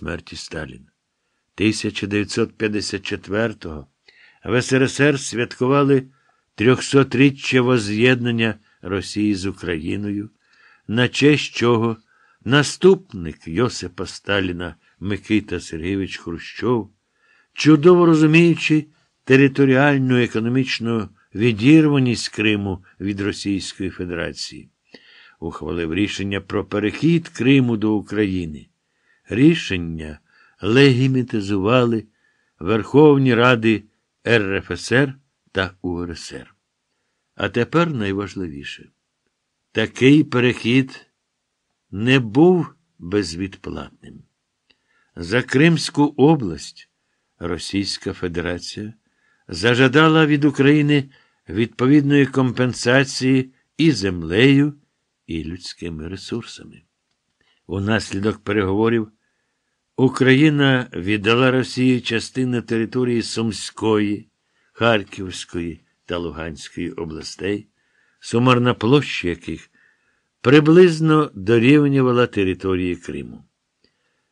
смерті Сталіна. 1954-го в СРСР святкували 300-річчя воз'єднання Росії з Україною, на честь чого наступник Йосипа Сталіна Микита Сергійович Хрущов, чудово розуміючи територіальну економічну відірваність Криму від Російської Федерації, ухвалив рішення про перехід Криму до України. Рішення легімітизували Верховні Ради РФСР та УРСР. А тепер найважливіше. Такий перехід не був безвідплатним. За Кримську область Російська Федерація зажадала від України відповідної компенсації і землею, і людськими ресурсами. Унаслідок переговорів Україна віддала Росії частини території Сумської, Харківської та Луганської областей, сумарна площа яких приблизно дорівнювала території Криму.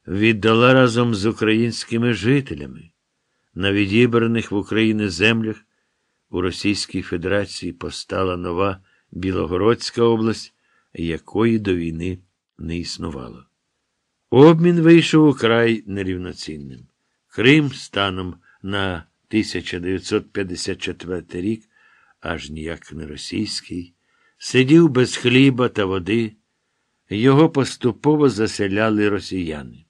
Віддала разом з українськими жителями на відібраних в Україні землях у Російській Федерації постала нова Білогородська область, якої до війни не існувало. Обмін вийшов украй нерівноцінним. Крим станом на 1954 рік, аж ніяк не російський, сидів без хліба та води, його поступово заселяли росіяни.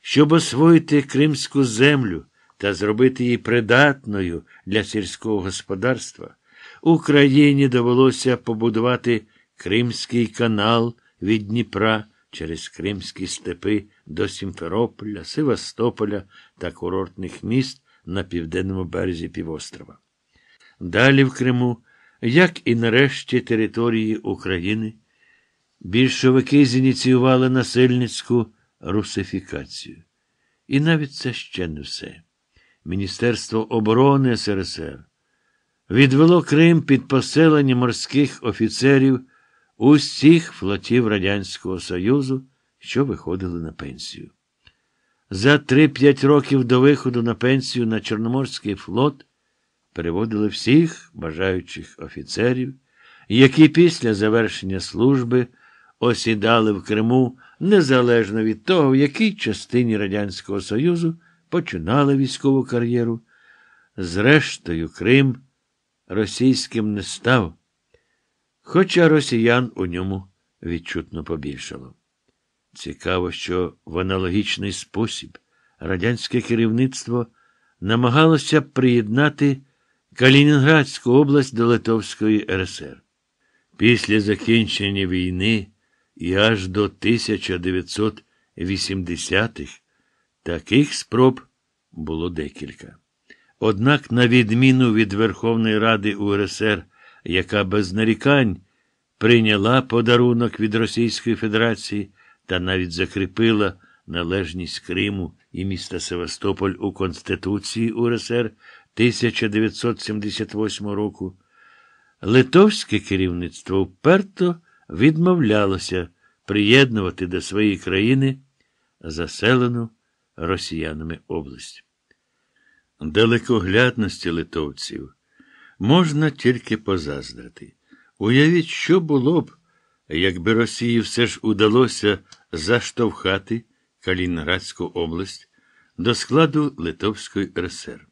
Щоб освоїти кримську землю та зробити її придатною для сільського господарства, Україні довелося побудувати Кримський канал від Дніпра через Кримські степи до Сімферополя, Севастополя та курортних міст на південному березі півострова. Далі в Криму, як і нарешті території України, більшовики зініціювали насильницьку русифікацію. І навіть це ще не все. Міністерство оборони СРСР відвело Крим під поселення морських офіцерів усіх флотів Радянського Союзу, що виходили на пенсію. За 3-5 років до виходу на пенсію на Чорноморський флот переводили всіх бажаючих офіцерів, які після завершення служби осідали в Криму незалежно від того, в якій частині Радянського Союзу починали військову кар'єру. Зрештою, Крим російським не став, хоча росіян у ньому відчутно побільшало. Цікаво, що в аналогічний спосіб радянське керівництво намагалося приєднати Калінінградську область до Литовської РСР. Після закінчення війни і аж до 1980-х таких спроб було декілька. Однак, на відміну від Верховної Ради УРСР, яка без нарікань прийняла подарунок від Російської Федерації та навіть закріпила належність Криму і міста Севастополь у Конституції УРСР 1978 року, литовське керівництво вперто відмовлялося приєднувати до своєї країни заселену росіянами область. Далекоглядності литовців можна тільки позаздрити. Уявіть, що було б, якби Росії все ж удалося заштовхати Калінінградську область до складу Литовської РСР.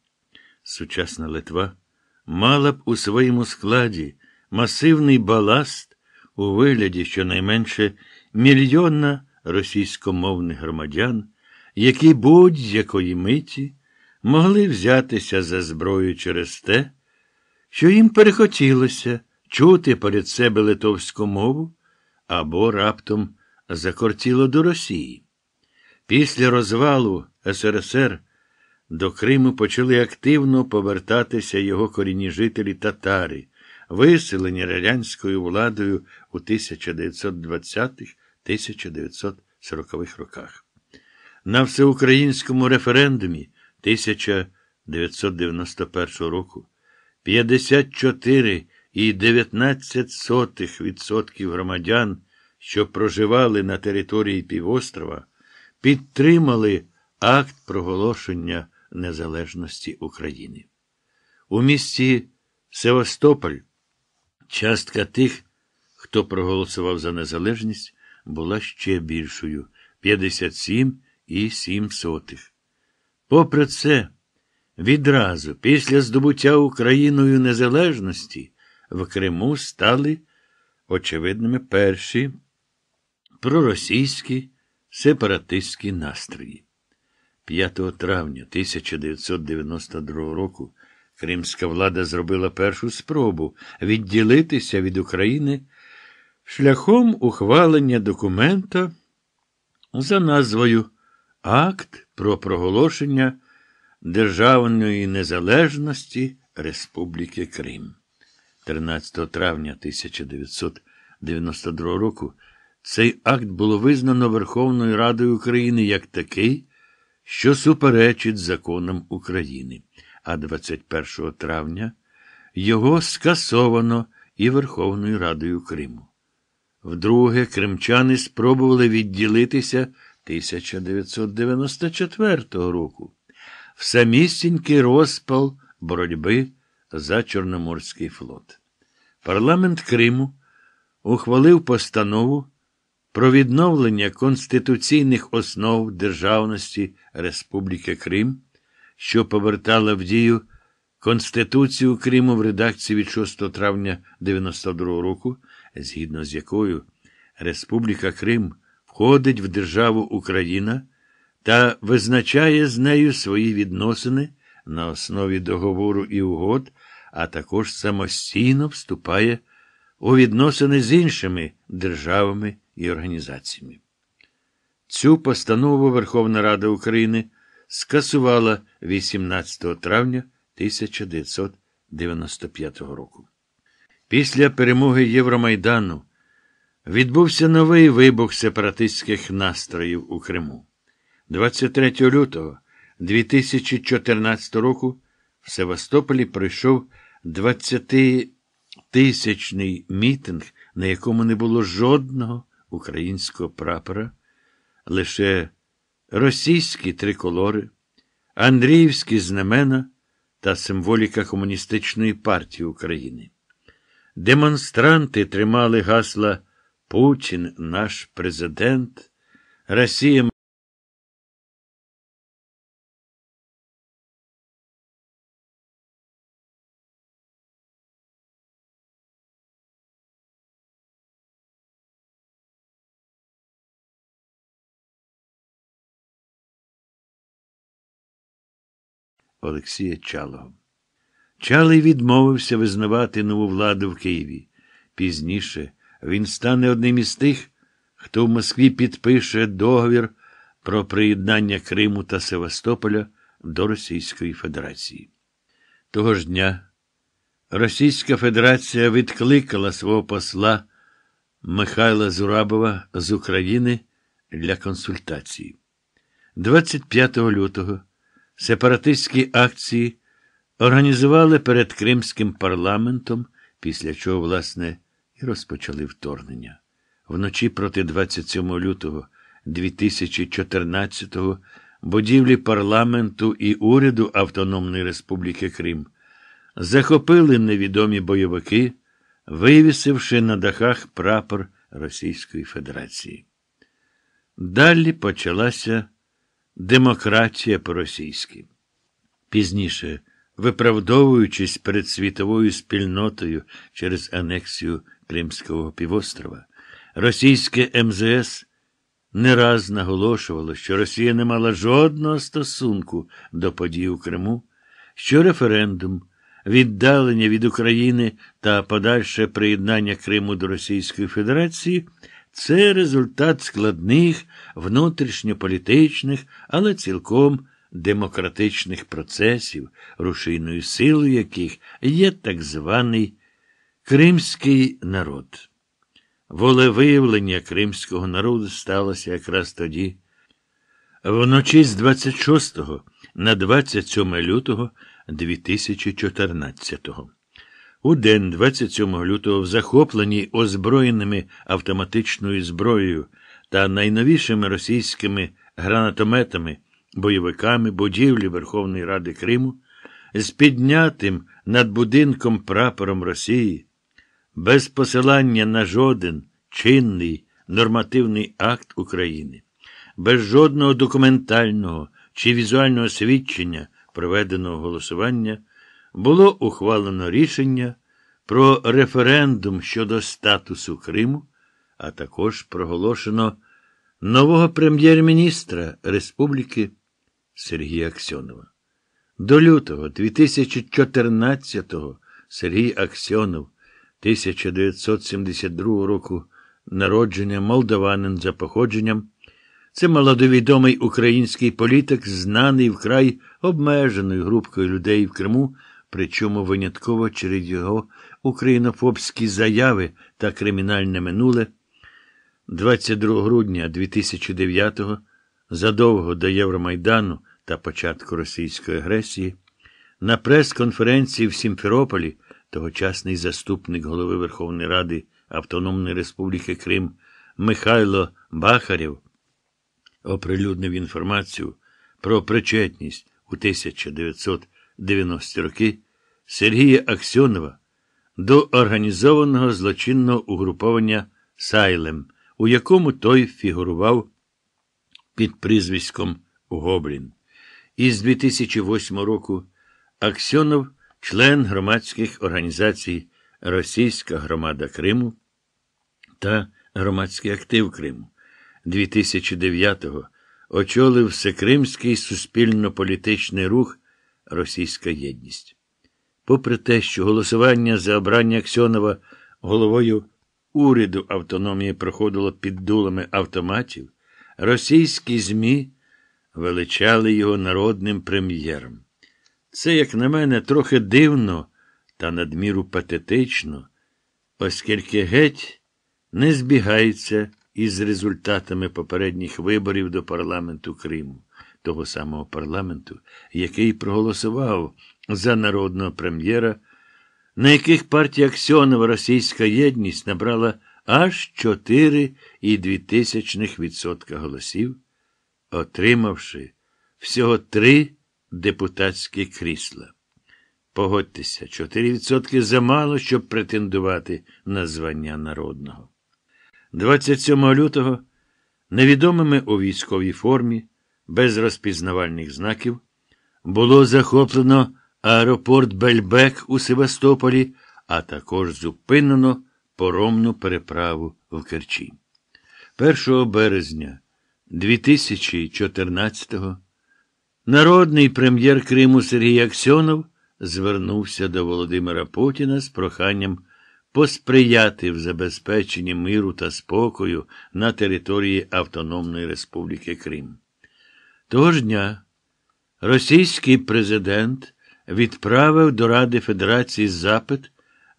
Сучасна Литва мала б у своєму складі масивний баласт у вигляді щонайменше мільйона російськомовних громадян, які будь-якої миті могли взятися за зброю через те, що їм перехотілося чути перед себе литовську мову або раптом закортіло до Росії. Після розвалу СРСР до Криму почали активно повертатися його корінні жителі татари, виселені радянською владою у 1920-1940-х роках. На всеукраїнському референдумі 1991 року 54,19% громадян, що проживали на території півострова, підтримали акт проголошення незалежності України. У місті Севастополь частка тих, хто проголосував за незалежність, була ще більшою 57,7. Попри це, відразу після здобуття Україною незалежності в Криму стали очевидними перші проросійські сепаратистські настрої. 5 травня 1992 року кримська влада зробила першу спробу відділитися від України шляхом ухвалення документа за назвою Акт про проголошення Державної незалежності Республіки Крим. 13 травня 1992 року цей акт було визнано Верховною Радою України як такий, що суперечить законам України, а 21 травня його скасовано і Верховною Радою Криму. Вдруге, кримчани спробували відділитися 1994 року в самісінький розпал боротьби за Чорноморський флот. Парламент Криму ухвалив постанову про відновлення конституційних основ державності Республіки Крим, що повертала в дію Конституцію Криму в редакції від 6 травня 92 року, згідно з якою Республіка Крим входить в державу Україна та визначає з нею свої відносини на основі договору і угод, а також самостійно вступає у відносини з іншими державами і організаціями. Цю постанову Верховна Рада України скасувала 18 травня 1995 року. Після перемоги Євромайдану відбувся новий вибух сепаратистських настроїв у Криму. 23 лютого 2014 року в Севастополі пройшов 20-тисячний мітинг, на якому не було жодного українського прапора, лише російські триколори, Андріївські знамена та символіка Комуністичної партії України. Демонстранти тримали гасла Путін, наш президент, Росія. Олексія Чалого. Чалий відмовився визнавати нову владу в Києві. Пізніше він стане одним із тих, хто в Москві підпише договір про приєднання Криму та Севастополя до Російської Федерації. Того ж дня Російська Федерація відкликала свого посла Михайла Зурабова з України для консультації. 25 лютого сепаратистські акції організували перед Кримським парламентом, після чого, власне, і розпочали вторгнення. Вночі проти 27 лютого 2014-го будівлі парламенту і уряду Автономної Республіки Крим захопили невідомі бойовики, вивісивши на дахах прапор Російської Федерації. Далі почалася демократія по-російськи. Пізніше, виправдовуючись перед світовою спільнотою через анексію Кримського півострова, російське МЗС не раз наголошувало, що Росія не мала жодного стосунку до подій у Криму, що референдум, віддалення від України та подальше приєднання Криму до Російської Федерації це результат складних внутрішньополітичних, але цілком демократичних процесів, рушійною силою яких є так званий кримський народ. Волевиявлення кримського народу сталося якраз тоді. Вночі з 26 на 27 лютого 2014-го. У день 27 лютого в захопленій озброєними автоматичною зброєю та найновішими російськими гранатометами бойовиками будівлі Верховної Ради Криму з піднятим над будинком прапором Росії, без посилання на жоден чинний нормативний акт України, без жодного документального чи візуального свідчення проведеного голосування, було ухвалено рішення про референдум щодо статусу Криму, а також проголошено нового прем'єр-міністра Республіки Сергія Аксьонова. До лютого 2014-го Сергій Аксьонов 1972 року народження молдаванин за походженням. Це молодовідомий український політик, знаний вкрай обмеженою групкою людей в Криму, причому винятково через його українофобські заяви та кримінальне минуле. 22 грудня 2009-го, задовго до Євромайдану та початку російської агресії, на прес-конференції в Сімферополі тогочасний заступник голови Верховної Ради Автономної Республіки Крим Михайло Бахарєв оприлюднив інформацію про причетність у 1990 роки Сергія Аксьонова до організованого злочинного угруповання Сайлем, у якому той фігурував під прізвиськом Гоблін. Із 2008 року Аксьонов член громадських організацій Російська громада Криму та Громадський актив Криму. 2009-го очолив Всекримський суспільно-політичний рух Російська єдність. Попри те, що голосування за обрання Аксьонова головою уряду автономії проходило під дулами автоматів, російські ЗМІ величали його народним прем'єром. Це, як на мене, трохи дивно та надміру патетично, оскільки геть не збігається із результатами попередніх виборів до парламенту Криму, того самого парламенту, який проголосував за народного прем'єра, на яких партія Аксьонова Російська єдність набрала аж 4,2% голосів, отримавши всього три депутатські крісла. Погодьтеся, 4% замало, щоб претендувати на звання народного. 27 лютого невідомими у військовій формі, без розпізнавальних знаків, було захоплено аеропорт Бельбек у Севастополі, а також зупинено поромну переправу в Керчі. 1 березня 2014-го народний прем'єр Криму Сергій Аксьонов звернувся до Володимира Путіна з проханням посприяти в забезпеченні миру та спокою на території Автономної Республіки Крим. Того ж дня російський президент відправив до Ради Федерації запит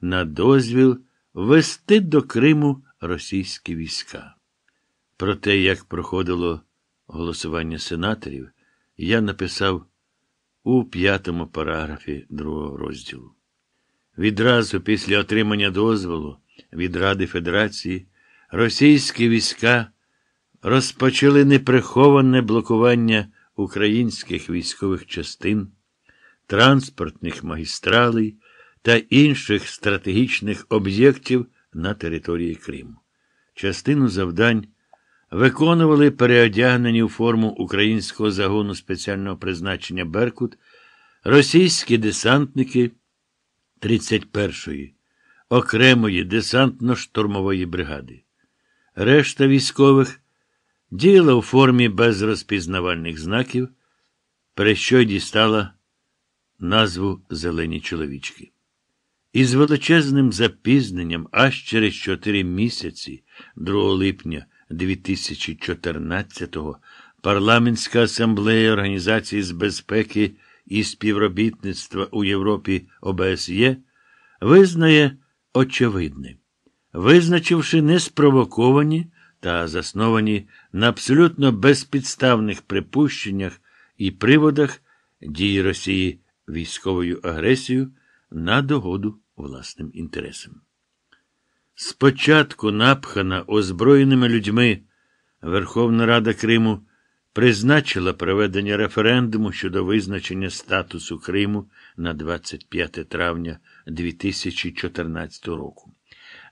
на дозвіл вести до Криму російські війська. Про те, як проходило голосування сенаторів, я написав у п'ятому параграфі другого розділу. Відразу після отримання дозволу від Ради Федерації російські війська розпочали неприховане блокування українських військових частин, транспортних магістралей та інших стратегічних об'єктів на території Криму. Частину завдань виконували переодягнені у форму українського загону спеціального призначення Беркут, російські десантники 31-ї окремої десантно-штурмової бригади. Решта військових діяла у формі без розпізнавальних знаків, при що й дістала назву Зелені чоловічки. Із величезним запізненням аж через 4 місяці, 2 липня 2014-го, парламентська асамблея Організації з безпеки і співробітництва у Європі ОБСЄ визнає очевидне, визначивши неспровоковані та засновані на абсолютно безпідставних припущеннях і приводах дії Росії військовою агресією на догоду власним інтересам. Спочатку напхана озброєними людьми Верховна Рада Криму призначила проведення референдуму щодо визначення статусу Криму на 25 травня 2014 року.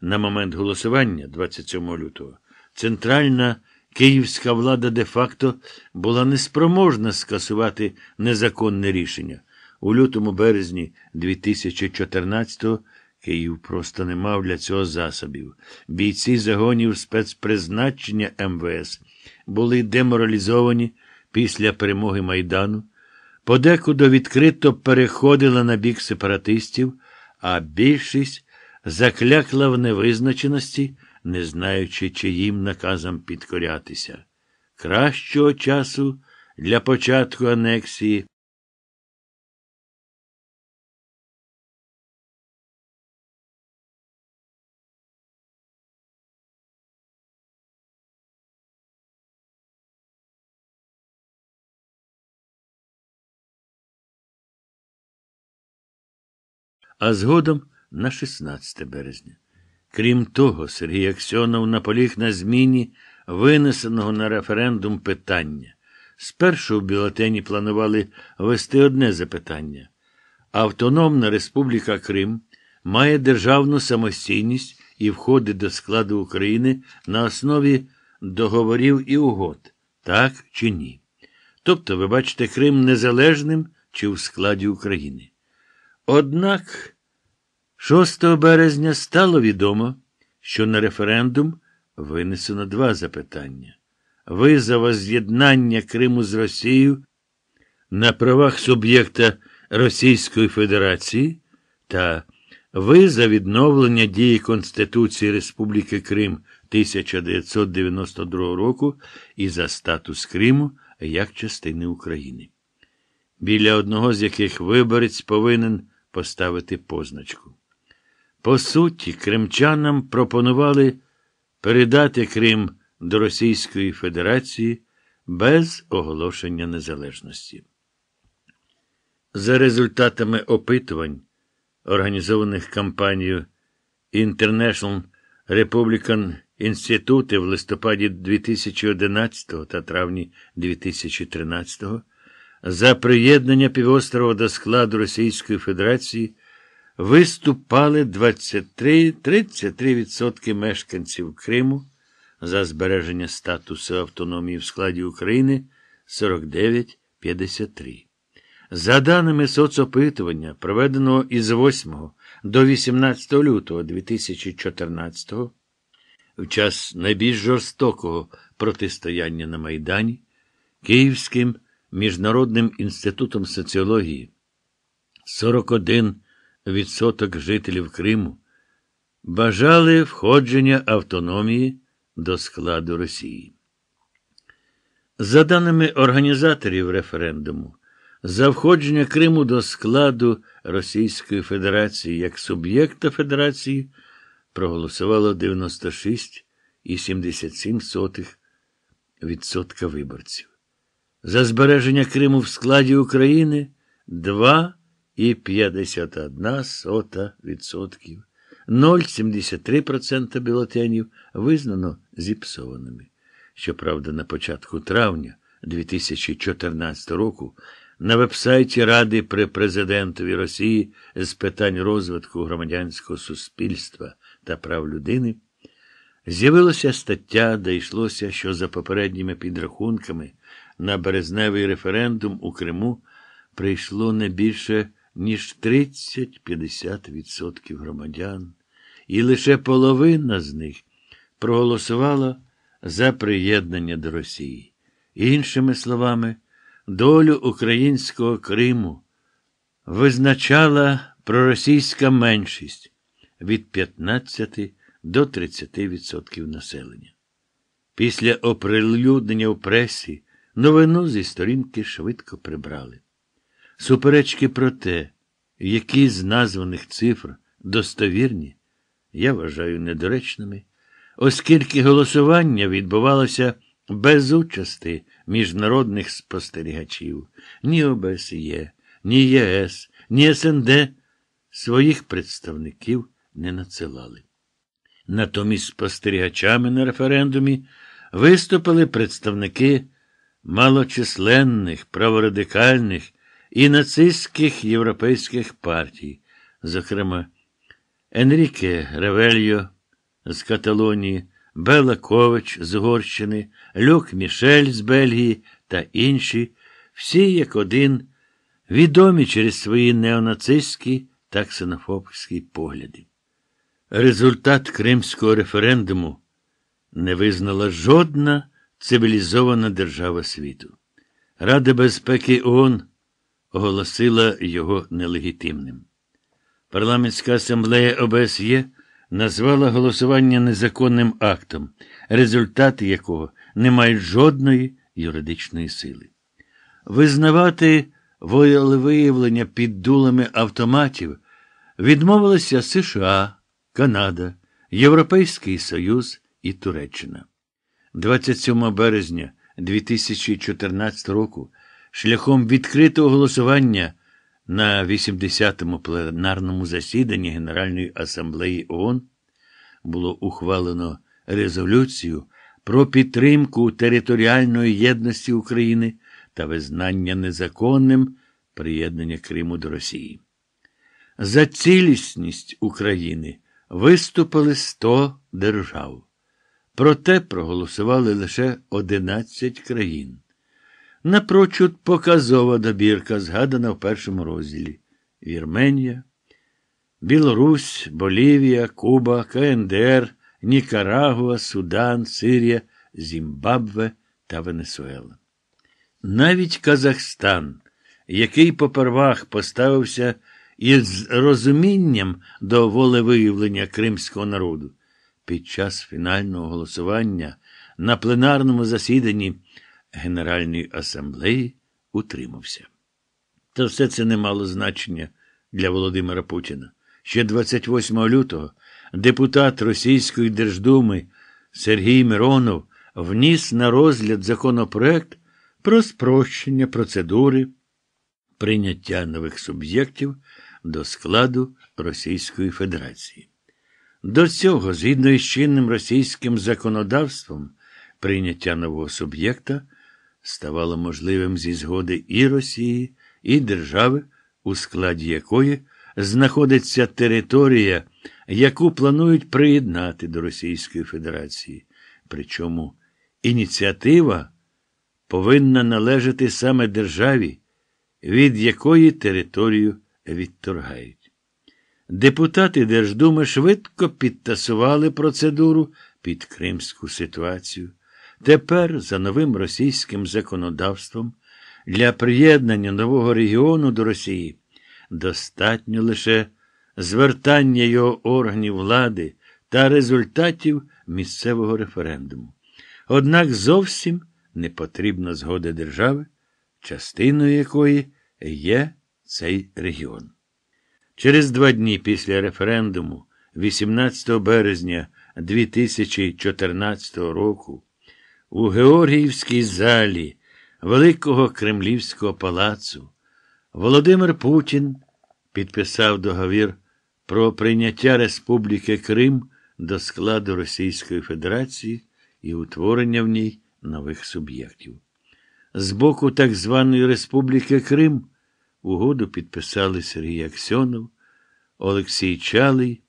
На момент голосування, 27 лютого, центральна київська влада де-факто була неспроможна скасувати незаконне рішення. У лютому березні 2014-го Київ просто не мав для цього засобів. Бійці загонів спецпризначення МВС були деморалізовані після перемоги Майдану, подекуди відкрито переходила на бік сепаратистів, а більшість заклякла в невизначеності, не знаючи, чиїм наказам підкорятися. Кращого часу для початку анексії. а згодом на 16 березня. Крім того, Сергій Аксьонов наполіг на зміні винесеного на референдум питання. Спершу в бюлетені планували ввести одне запитання. Автономна Республіка Крим має державну самостійність і входить до складу України на основі договорів і угод, так чи ні. Тобто, ви бачите Крим незалежним чи в складі України. Однак 6 березня стало відомо, що на референдум винесено два запитання. Ви за воз'єднання Криму з Росією на правах суб'єкта Російської Федерації та ви за відновлення дії Конституції Республіки Крим 1992 року і за статус Криму як частини України, біля одного з яких виборець повинен поставити позначку. По суті, кримчанам пропонували передати Крим до Російської Федерації без оголошення незалежності. За результатами опитувань, організованих кампанією International Republican Institute в листопаді 2011 та травні 2013 за приєднання півострова до складу Російської Федерації виступали 23-33% мешканців Криму за збереження статусу автономії в складі України 49-53. За даними соцопитування, проведеного із 8 до 18 лютого 2014 в час найбільш жорстокого протистояння на Майдані, Київським Міжнародним інститутом соціології 41 відсоток жителів Криму бажали входження автономії до складу Росії. За даними організаторів референдуму, за входження Криму до складу Російської Федерації як суб'єкта Федерації проголосувало 96,77% виборців. За збереження Криму в складі України 2 і 51 сота відсотків. 0,73% бюлетенів визнано зіпсованими. Щоправда, на початку травня 2014 року на вебсайті Ради при президентові Росії з питань розвитку громадянського суспільства та прав людини з'явилася стаття, де йшлося, що за попередніми підрахунками на березневий референдум у Криму прийшло не більше ніж 30-50% громадян, і лише половина з них проголосувала за приєднання до Росії. Іншими словами, долю українського Криму визначала проросійська меншість від 15 до 30% населення. Після оприлюднення в пресі новину зі сторінки швидко прибрали. Суперечки про те, які з названих цифр достовірні, я вважаю недоречними, оскільки голосування відбувалося без участі міжнародних спостерігачів, ні ОБСЄ, ні ЄС, ні СНД своїх представників не надсилали. Натомість спостерігачами на референдумі виступили представники малочисленних, праворадикальних і нацистських європейських партій, зокрема, Енріке Ревельо з Каталонії, Бела Кович з Угорщини, Люк Мішель з Бельгії та інші, всі як один, відомі через свої неонацистські та ксенофобські погляди. Результат Кримського референдуму не визнала жодна цивілізована держава світу. Рада безпеки ООН оголосила його нелегітимним. Парламентська асамблея ОБСЄ назвала голосування незаконним актом, результати якого не мають жодної юридичної сили. Визнавати волевиявлення під дулами автоматів відмовилися США, Канада, Європейський Союз і Туреччина. 27 березня 2014 року шляхом відкритого голосування на 80-му пленарному засіданні Генеральної асамблеї ООН було ухвалено резолюцію про підтримку територіальної єдності України та визнання незаконним приєднання Криму до Росії. За цілісність України виступили 100 держав. Проте проголосували лише 11 країн. Напрочуд показова добірка, згадана в першому розділі Вірменія, Білорусь, Болівія, Куба, КНДР, Нікарагуа, Судан, Сирія, Зімбабве та Венесуела. Навіть Казахстан, який попервах поставився із розумінням до волевиявлення кримського народу, під час фінального голосування на пленарному засіданні Генеральної асамблеї утримався. Та все це не мало значення для Володимира Путіна. Ще 28 лютого депутат Російської Держдуми Сергій Миронов вніс на розгляд законопроект про спрощення процедури прийняття нових суб'єктів до складу Російської Федерації. До цього, згідно із чинним російським законодавством, прийняття нового суб'єкта ставало можливим зі згоди і Росії, і держави, у складі якої знаходиться територія, яку планують приєднати до Російської Федерації. Причому ініціатива повинна належати саме державі, від якої територію відторгають. Депутати Держдуми швидко підтасували процедуру під кримську ситуацію. Тепер, за новим російським законодавством, для приєднання нового регіону до Росії достатньо лише звертання його органів влади та результатів місцевого референдуму. Однак зовсім не потрібна згода держави, частиною якої є цей регіон. Через два дні після референдуму, 18 березня 2014 року, у Георгіївській залі Великого Кремлівського палацу Володимир Путін підписав договір про прийняття Республіки Крим до складу Російської Федерації і утворення в ній нових суб'єктів. З боку так званої Республіки Крим угоду підписали Сергій Аксьонов, Олексій Чалий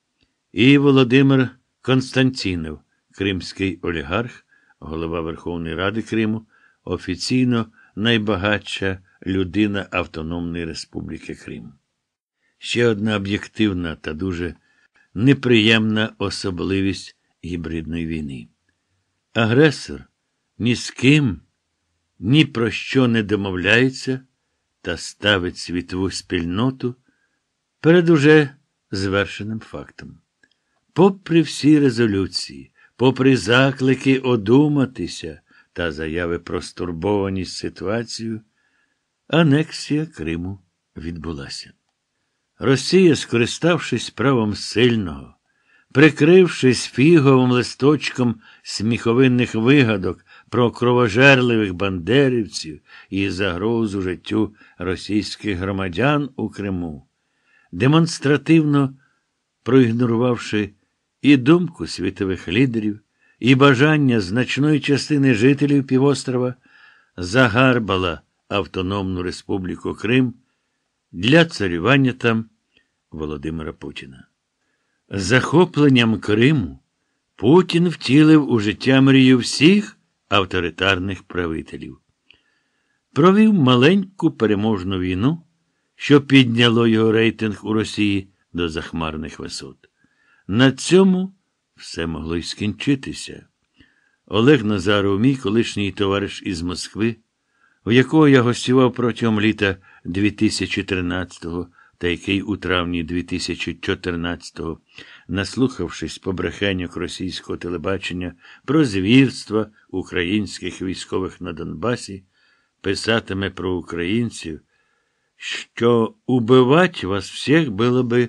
і Володимир Константінов, кримський олігарх, голова Верховної Ради Криму, офіційно найбагатша людина Автономної Республіки Крим. Ще одна об'єктивна та дуже неприємна особливість гібридної війни. Агресор ні з ким ні про що не домовляється та ставить світову спільноту перед уже звершеним фактом. Попри всі резолюції, попри заклики одуматися та заяви про стурбованість ситуацією, анексія Криму відбулася. Росія, скориставшись правом сильного, прикрившись фіговим листочком сміховинних вигадок про кровожерливих бандерівців і загрозу життю російських громадян у Криму, демонстративно проігнорувавши і думку світових лідерів, і бажання значної частини жителів півострова, загарбала Автономну Республіку Крим для царювання там Володимира Путіна. Захопленням Криму Путін втілив у життя мрію всіх авторитарних правителів. Провів маленьку переможну війну, що підняло його рейтинг у Росії до захмарних висот. На цьому все могло й скінчитися. Олег Назаров, мій колишній товариш із Москви, у якого я гостював протягом літа 2013-го та який у травні 2014-го, наслухавшись побрехеньок російського телебачення про звірства українських військових на Донбасі, писатиме про українців, що убивати вас всіх було би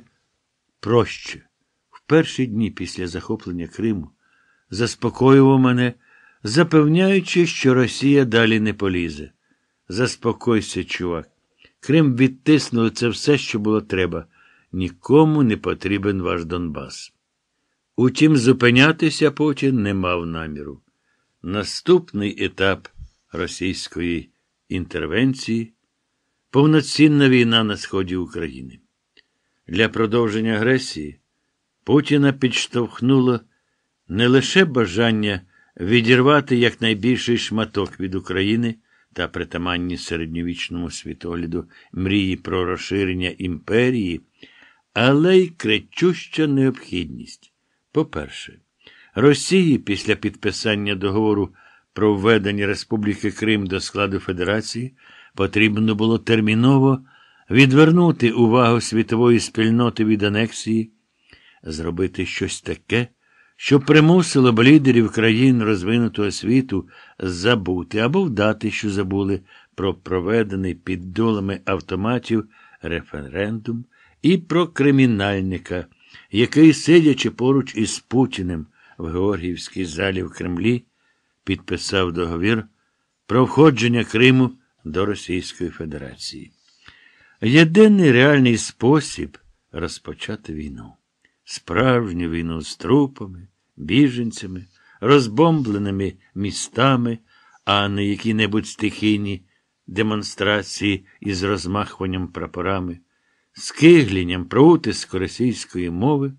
проще. Перші дні після захоплення Криму заспокоював мене, запевняючи, що Росія далі не полізе. Заспокойся, чувак. Крим відтиснули це все, що було треба. Нікому не потрібен ваш Донбас. Утім, зупинятися Путін не мав наміру. Наступний етап російської інтервенції повноцінна війна на сході України. Для продовження агресії Путіна підштовхнуло не лише бажання відірвати якнайбільший шматок від України та притаманні середньовічному світогляду мрії про розширення імперії, але й кричуща необхідність. По-перше, Росії після підписання договору про введення Республіки Крим до складу Федерації потрібно було терміново відвернути увагу світової спільноти від анексії, зробити щось таке що примусило б лідерів країн розвинутого світу забути або вдати, що забули про проведений під долами автоматів референдум і про кримінальника, який, сидячи поруч із Путіним в Георгіївській залі в Кремлі, підписав договір про входження Криму до Російської Федерації. Єдиний реальний спосіб розпочати війну справжню війну з трупами, біженцями, розбомбленими містами, а не які-небудь стихійні демонстрації із розмахуванням прапорами, скиглінням про утиск російської мови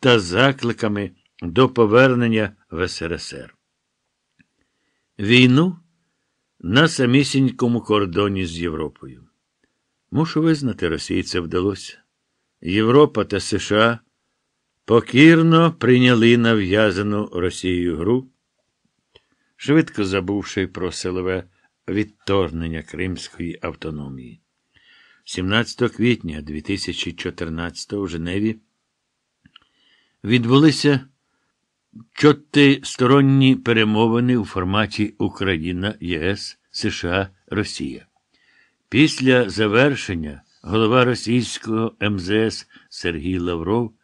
та закликами до повернення в СРСР. Війну на самісінькому кордоні з Європою. Мушу визнати, Росії це вдалося. Європа та США покірно прийняли нав'язану Росією гру, швидко забувши про силове відторгнення Кримської автономії. 17 квітня 2014 у Женеві відбулися чотисторонні перемовини у форматі Україна, ЄС, США, Росія. Після завершення голова російського МЗС Сергій Лавров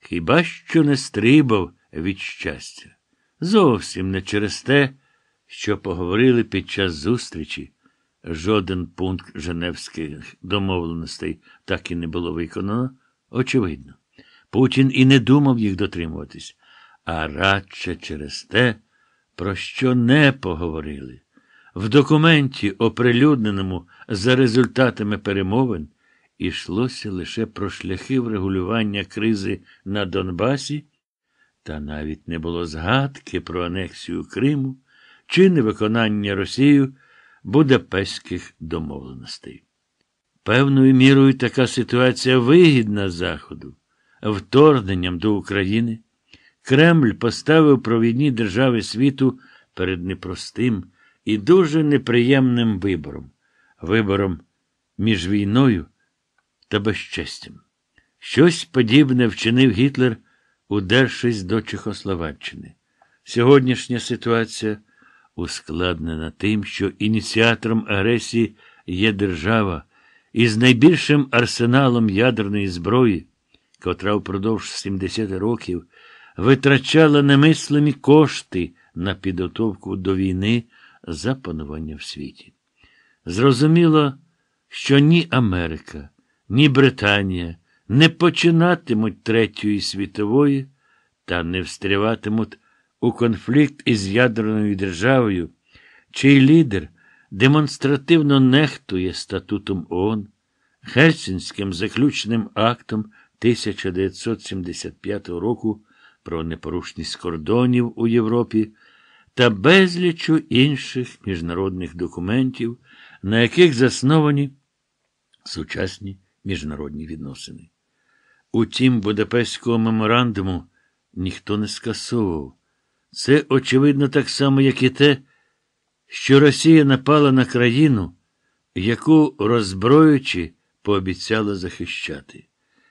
хіба що не стрибав від щастя. Зовсім не через те, що поговорили під час зустрічі. Жоден пункт Женевських домовленостей так і не було виконано, очевидно. Путін і не думав їх дотримуватись, а радше через те, про що не поговорили. В документі, оприлюдненому за результатами перемовин, ішлося лише про шляхи врегулювання кризи на Донбасі, та навіть не було згадки про анексію Криму чи невиконання Росією Будапештських домовленостей. Певною мірою така ситуація вигідна Заходу. Вторгненням до України Кремль поставив провідні держави світу перед непростим і дуже неприємним вибором вибором між війною та безчестям. Щось подібне вчинив Гітлер, удершись до Чехословаччини. Сьогоднішня ситуація ускладнена тим, що ініціатором агресії є держава із найбільшим арсеналом ядерної зброї, котра впродовж 70 років витрачала немислимі кошти на підготовку до війни за панування в світі. Зрозуміло, що ні Америка, ні Британія не починатимуть Третьої світової та не встряватимуть у конфлікт із ядерною державою, чий лідер демонстративно нехтує статутом ООН, Хельсінським заключеним актом 1975 року про непорушність кордонів у Європі та безлічу інших міжнародних документів, на яких засновані сучасні міжнародні відносини. Утім, Будапештського меморандуму ніхто не скасовував. Це, очевидно, так само, як і те, що Росія напала на країну, яку, роззброючи, пообіцяла захищати.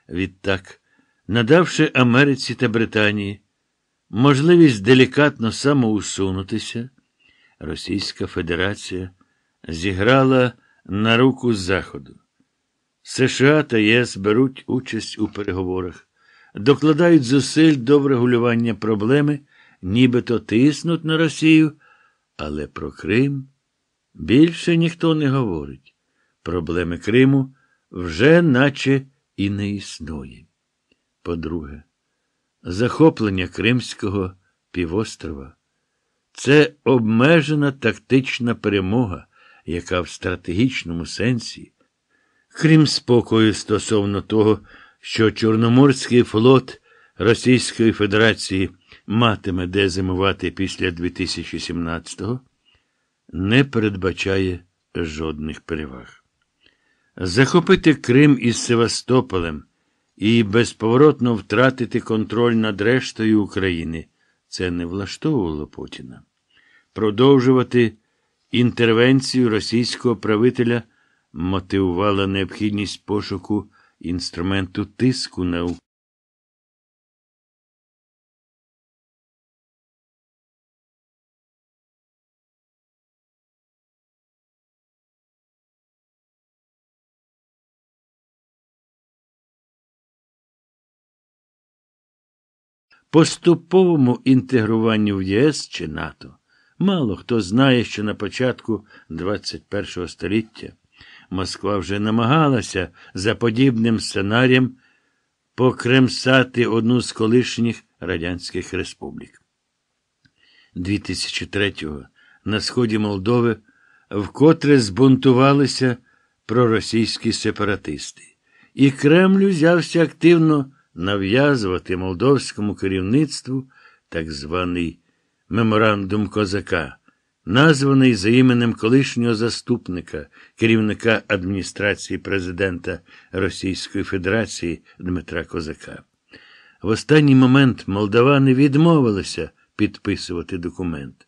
Відтак, надавши Америці та Британії можливість делікатно самоусунутися, Російська Федерація зіграла на руку Заходу. США та ЄС беруть участь у переговорах, докладають зусиль до врегулювання проблеми, нібито тиснуть на Росію, але про Крим більше ніхто не говорить. Проблеми Криму вже наче і не існує. По-друге, захоплення Кримського півострова це обмежена тактична перемога, яка в стратегічному сенсі, крім спокою стосовно того, що Чорноморський флот Російської Федерації матиме де зимувати після 2017-го, не передбачає жодних переваг. Захопити Крим із Севастополем і безповоротно втратити контроль над рештою України це не влаштовувало Путіна. Продовжувати інтервенцію російського правителя мотивувала необхідність пошуку інструменту тиску на. Поступовому інтегруванню в ЄС чи НАТО мало хто знає, що на початку 21 століття Москва вже намагалася за подібним сценарієм покремсати одну з колишніх радянських республік. 2003-го на сході Молдови вкотре збунтувалися проросійські сепаратисти, і Кремль взявся активно нав'язувати молдовському керівництву так званий меморандум козака, названий за іменем колишнього заступника, керівника адміністрації президента Російської Федерації Дмитра Козака. В останній момент молдавани відмовилися підписувати документ.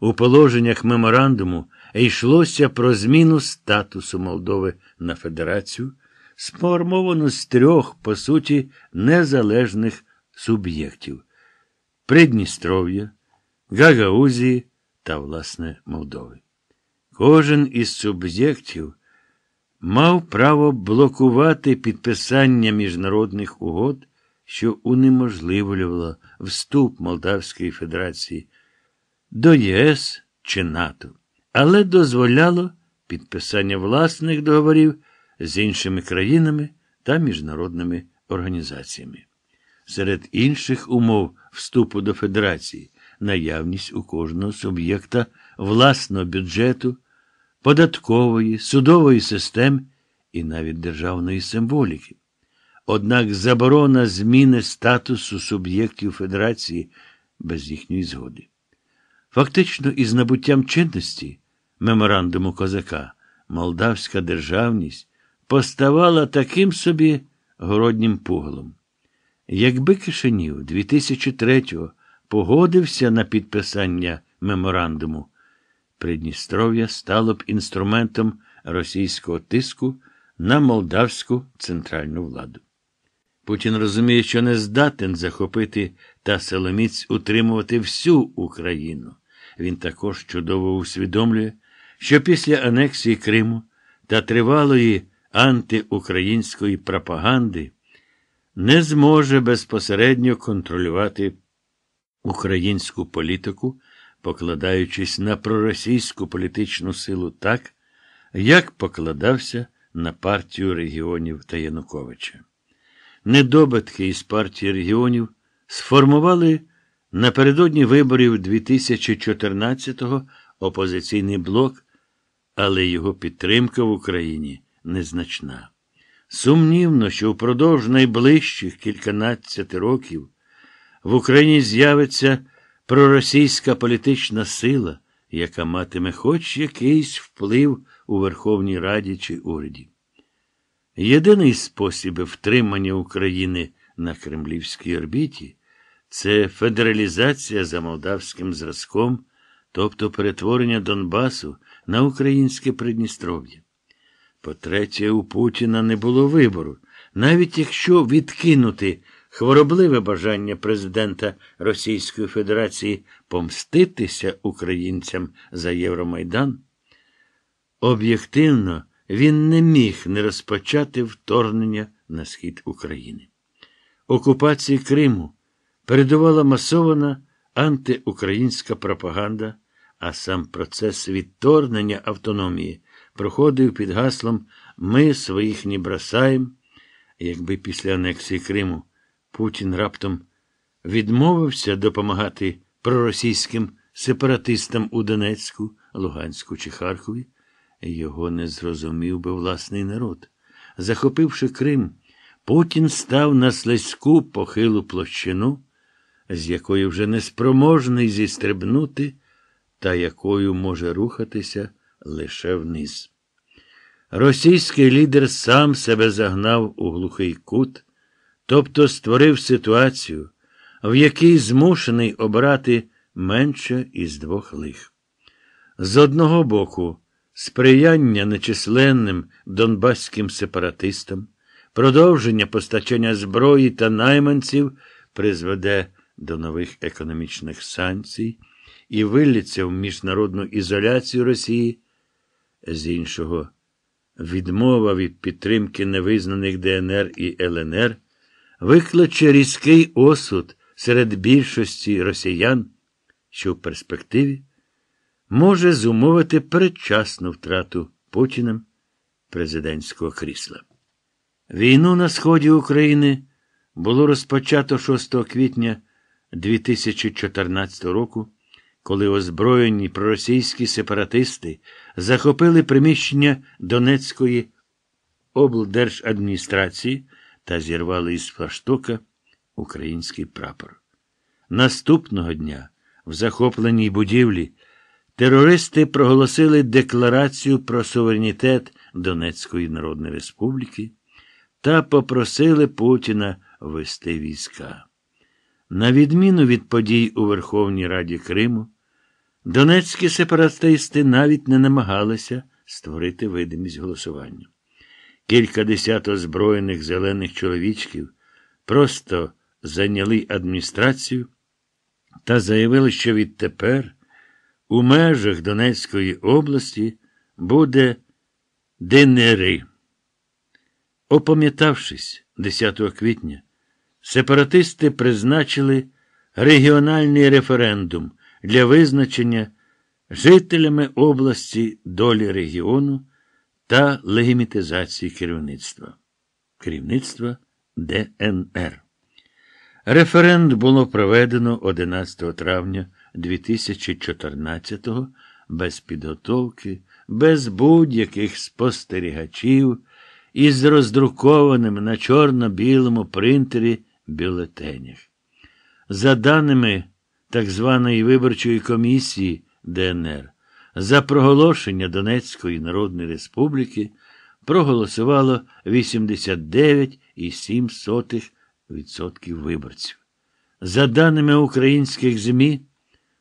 У положеннях меморандуму йшлося про зміну статусу Молдови на Федерацію сформовано з трьох, по суті, незалежних суб'єктів Придністров'я, Гагаузії та, власне, Молдови. Кожен із суб'єктів мав право блокувати підписання міжнародних угод, що унеможливлювало вступ Молдавської Федерації до ЄС чи НАТО, але дозволяло підписання власних договорів з іншими країнами та міжнародними організаціями. Серед інших умов вступу до Федерації наявність у кожного суб'єкта власного бюджету, податкової, судової системи і навіть державної символіки. Однак заборона зміни статусу суб'єктів Федерації без їхньої згоди. Фактично, із набуттям чинності меморандуму козака молдавська державність поставала таким собі городнім пугалом. Якби Кишинів 2003-го погодився на підписання меморандуму, Придністров'я стало б інструментом російського тиску на молдавську центральну владу. Путін розуміє, що не здатен захопити та силоміць утримувати всю Україну. Він також чудово усвідомлює, що після анексії Криму та тривалої антиукраїнської пропаганди не зможе безпосередньо контролювати українську політику, покладаючись на проросійську політичну силу так, як покладався на партію регіонів та Януковича. Недобитки із партії регіонів сформували напередодні виборів 2014-го опозиційний блок але його підтримка в Україні незначна. Сумнівно, що впродовж найближчих кільканадцяти років в Україні з'явиться проросійська політична сила, яка матиме хоч якийсь вплив у Верховній Раді чи уряді. Єдиний спосіб втримання України на кремлівській орбіті це федералізація за молдавським зразком, тобто перетворення Донбасу на українське Придністров'я. По-третє, у Путіна не було вибору, навіть якщо відкинути хворобливе бажання президента Російської Федерації помститися українцям за Євромайдан, об'єктивно він не міг не розпочати вторгнення на схід України. Окупації Криму передувала масована антиукраїнська пропаганда, а сам процес відторгнення автономії проходив під гаслом Ми своїх не бросаєм. Якби після анексії Криму Путін раптом відмовився допомагати проросійським сепаратистам у Донецьку, Луганську чи Харкові, його не зрозумів би власний народ. Захопивши Крим, Путін став на слизьку похилу площину, з якої вже неспроможний зістрибнути, та якою може рухатися лише вниз. Російський лідер сам себе загнав у глухий кут, тобто створив ситуацію, в якій змушений обрати менше із двох лих. З одного боку, сприяння нечисленним донбаським сепаратистам, продовження постачання зброї та найманців призведе до нових економічних санкцій і виллється в міжнародну ізоляцію Росії, з іншого, відмова від підтримки невизнаних ДНР і ЛНР викличе різкий осуд серед більшості росіян, що в перспективі може зумовити передчасну втрату Путіним президентського крісла. Війну на сході України було розпочато 6 квітня 2014 року, коли озброєні проросійські сепаратисти захопили приміщення Донецької облдержадміністрації та зірвали із флаштока український прапор. Наступного дня в захопленій будівлі терористи проголосили декларацію про суверенітет Донецької Народної Республіки та попросили Путіна вести війська. На відміну від подій у Верховній Раді Криму, донецькі сепаратисти навіть не намагалися створити видимість голосування. Кілька десят озброєних зелених чоловічків просто зайняли адміністрацію та заявили, що відтепер у межах Донецької області буде ДНР. Опам'ятавшись 10 квітня, сепаратисти призначили регіональний референдум для визначення жителями області долі регіону та легімітизації керівництва. Керівництва ДНР. Референдум було проведено 11 травня 2014-го без підготовки, без будь-яких спостерігачів із роздрукованими на чорно-білому принтері бюлетенях. За даними так званої виборчої комісії ДНР, за проголошення Донецької Народної Республіки проголосувало 89,7% виборців. За даними українських ЗМІ,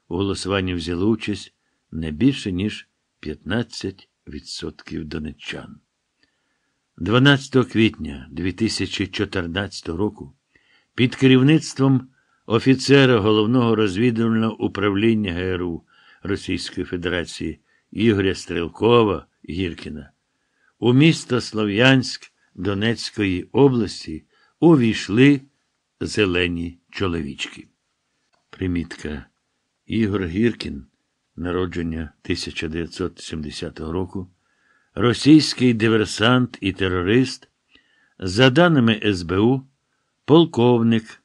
у голосуванні взяли участь не більше, ніж 15% донеччан. 12 квітня 2014 року під керівництвом офіцера головного розвідувального управління ГРУ Російської Федерації Ігоря Стрелкова Гіркіна у місто Слов'янськ Донецької області увійшли зелені чоловічки. Примітка Ігор Гіркін, народження 1970 року, російський диверсант і терорист, за даними СБУ, полковник.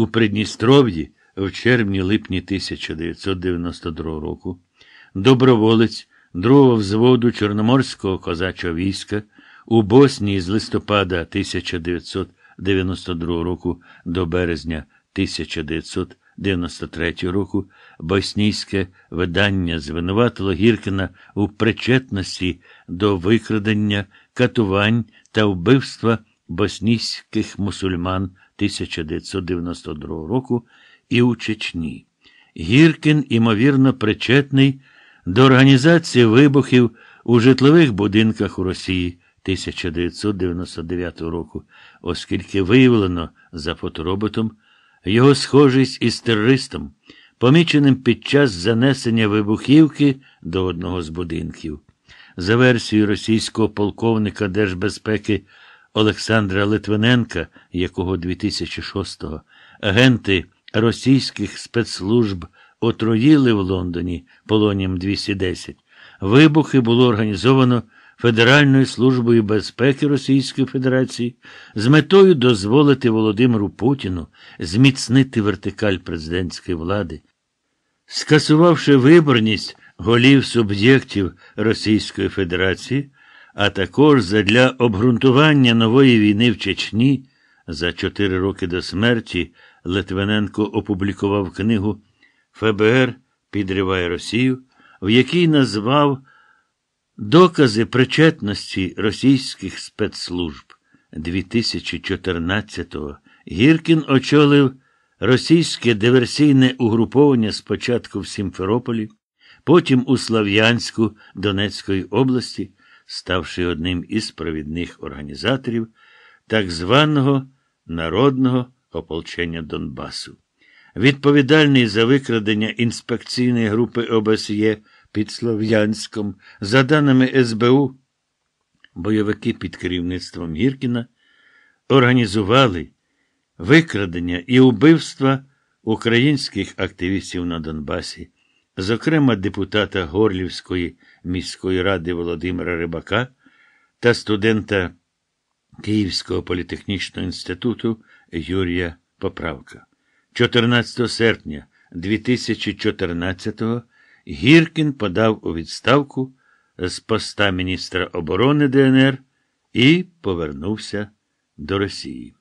У Придністров'ї в червні-липні 1992 року доброволець другого взводу Чорноморського козачого війська у Боснії з листопада 1992 року до березня 1993 року боснійське видання звинуватило Гіркіна у причетності до викрадення, катувань та вбивства боснійських мусульман 1992 року і у Чечні. Гіркін, імовірно, причетний до організації вибухів у житлових будинках у Росії 1999 року, оскільки виявлено за фотороботом його схожість із терористом, поміченим під час занесення вибухівки до одного з будинків. За версією російського полковника держбезпеки Олександра Литвиненка, якого 2006-го агенти російських спецслужб отруїли в Лондоні полонієм 210, вибухи було організовано Федеральною службою безпеки Російської Федерації з метою дозволити Володимиру Путіну зміцнити вертикаль президентської влади, скасувавши виборність голів суб'єктів Російської Федерації, а також задля обґрунтування нової війни в Чечні за чотири роки до смерті Литвиненко опублікував книгу ФБР підриває Росію, в якій назвав докази причетності російських спецслужб 2014-го. Гіркін очолив російське диверсійне угруповання спочатку в Сімферополі, потім у Слав'янську Донецької області, ставши одним із провідних організаторів так званого народного ополчення Донбасу. Відповідальний за викрадення інспекційної групи ОБСЄ під Слов'янськом, за даними СБУ, бойовики під керівництвом Гіркіна організували викрадення і убивства українських активістів на Донбасі, зокрема депутата Горлівської міської ради Володимира Рибака та студента Київського політехнічного інституту Юрія Поправка. 14 серпня 2014-го Гіркін подав у відставку з поста міністра оборони ДНР і повернувся до Росії.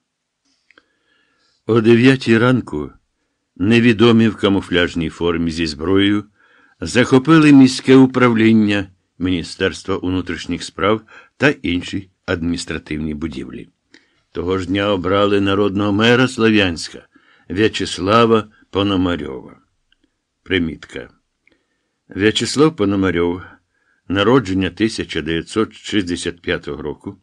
О 9 ранку невідомі в камуфляжній формі зі зброєю захопили міське управління Міністерства внутрішніх справ та інші адміністративні будівлі. Того ж дня обрали народного мера Слов'янська В'ячеслава Пономарьова. Примітка. В'ячеслав Пономарьов, народження 1965 року,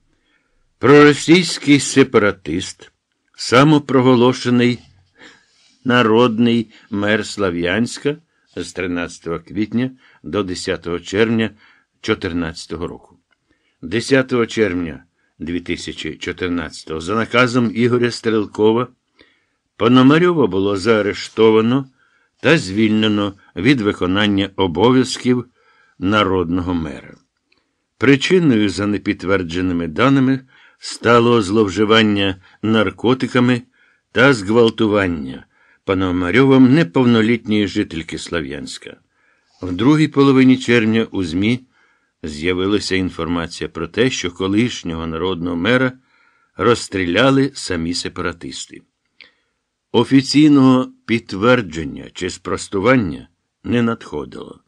проросійський сепаратист, самопроголошений народний мер Слав'янська з 13 квітня до 10 червня 2014 року. 10 червня 2014 за наказом Ігоря Стрелкова Пономарьова було заарештовано та звільнено від виконання обов'язків народного мера. Причиною, за непідтвердженими даними, стало зловживання наркотиками та зґвалтування Пономарьовим неповнолітньої жительки Слав'янська. В другій половині червня у ЗМІ з'явилася інформація про те, що колишнього народного мера розстріляли самі сепаратисти. Офіційного підтвердження чи спростування не надходило.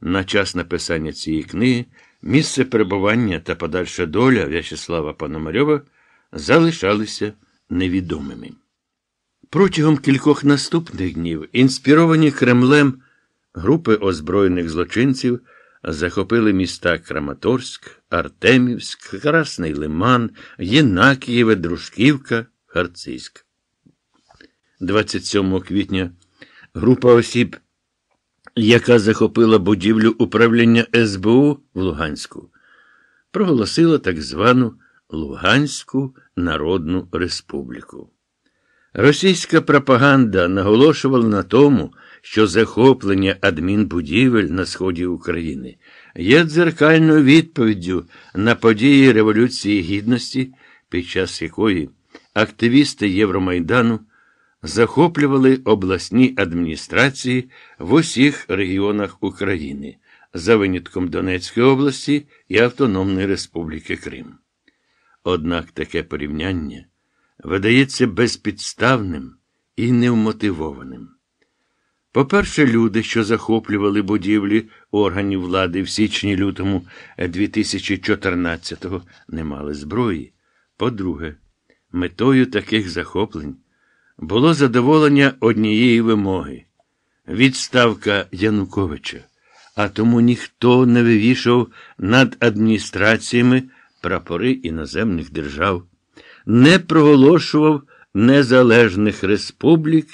На час написання цієї книги місце перебування та подальша доля В'ячеслава Пономарьова залишалися невідомими. Протягом кількох наступних днів інспіровані Кремлем групи озброєних злочинців захопили міста Краматорськ, Артемівськ, Красний Лиман, Єнакієве, Дружківка, Харцизьк. 27 квітня група осіб, яка захопила будівлю управління СБУ в Луганську, проголосила так звану Луганську Народну Республіку. Російська пропаганда наголошувала на тому, що захоплення адмінбудівель на сході України є дзеркальною відповіддю на події Революції Гідності, під час якої активісти Євромайдану захоплювали обласні адміністрації в усіх регіонах України, за винятком Донецької області і Автономної Республіки Крим. Однак таке порівняння видається безпідставним і невмотивованим. По-перше, люди, що захоплювали будівлі органів влади в січні лютому 2014-го, не мали зброї. По-друге, метою таких захоплень було задоволення однієї вимоги відставка Януковича, а тому ніхто не вивішав над адміністраціями прапори іноземних держав, не проголошував незалежних республік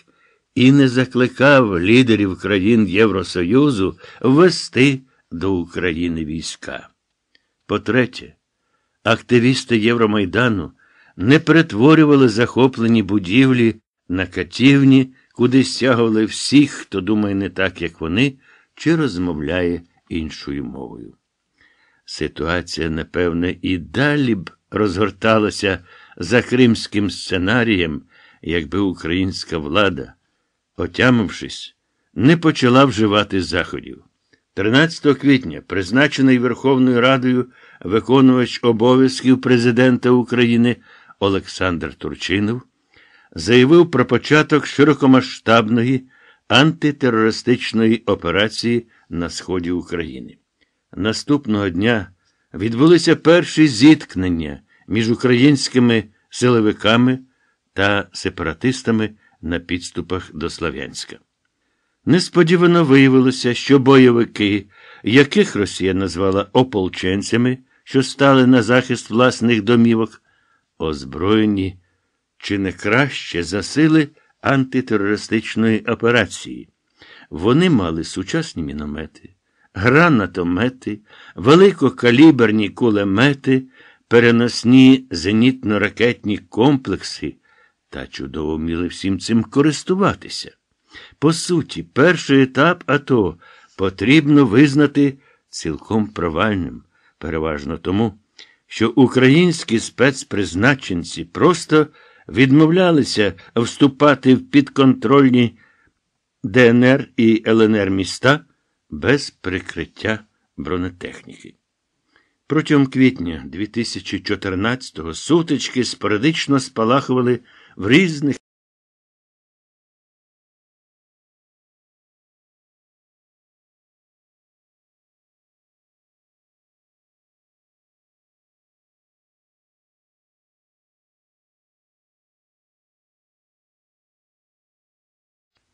і не закликав лідерів країн Євросоюзу ввести до України війська. По-третє, активісти Євромайдану не перетворювали захоплені будівлі на катівні, куди стягували всіх, хто думає не так, як вони, чи розмовляє іншою мовою. Ситуація, напевне, і далі б розгорталася за кримським сценарієм, якби українська влада, отямившись, не почала вживати заходів. 13 квітня, призначений Верховною Радою виконувач обов'язків президента України Олександр Турчинов, заявив про початок широкомасштабної антитерористичної операції на сході України. Наступного дня відбулися перші зіткнення між українськими силовиками та сепаратистами на підступах до Слов'янська. Несподівано виявилося, що бойовики, яких Росія назвала ополченцями, що стали на захист власних домівок, озброєні чи не краще за сили антитерористичної операції. Вони мали сучасні міномети, гранатомети, великокаліберні кулемети, переносні зенітно-ракетні комплекси та чудово вміли всім цим користуватися. По суті, перший етап АТО потрібно визнати цілком провальним, переважно тому, що українські спецпризначенці просто відмовлялися вступати в підконтрольні ДНР і ЛНР міста без прикриття бронетехніки. Протягом квітня 2014-го сутички спорадично спалахували в різних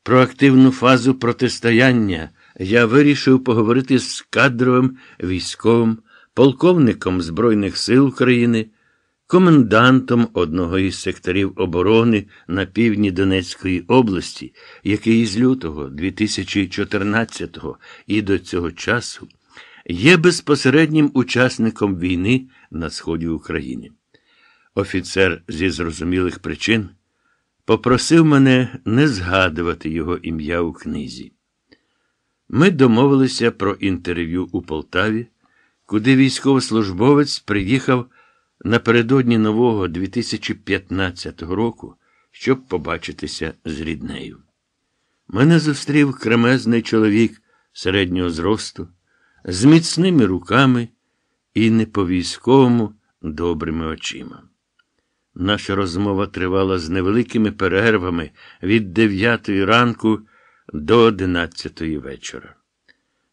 Про активну фазу протистояння я вирішив поговорити з кадровим військовим, полковником Збройних сил України, комендантом одного із секторів оборони на півдні Донецької області, який із лютого 2014-го і до цього часу є безпосереднім учасником війни на сході України. Офіцер зі зрозумілих причин попросив мене не згадувати його ім'я у книзі. Ми домовилися про інтерв'ю у Полтаві, куди військовослужбовець приїхав напередодні нового 2015 року, щоб побачитися з ріднею. Мене зустрів кремезний чоловік середнього зросту, з міцними руками і не по військовому добрими очима. Наша розмова тривала з невеликими перервами від дев'ятої ранку до одинадцятої вечора.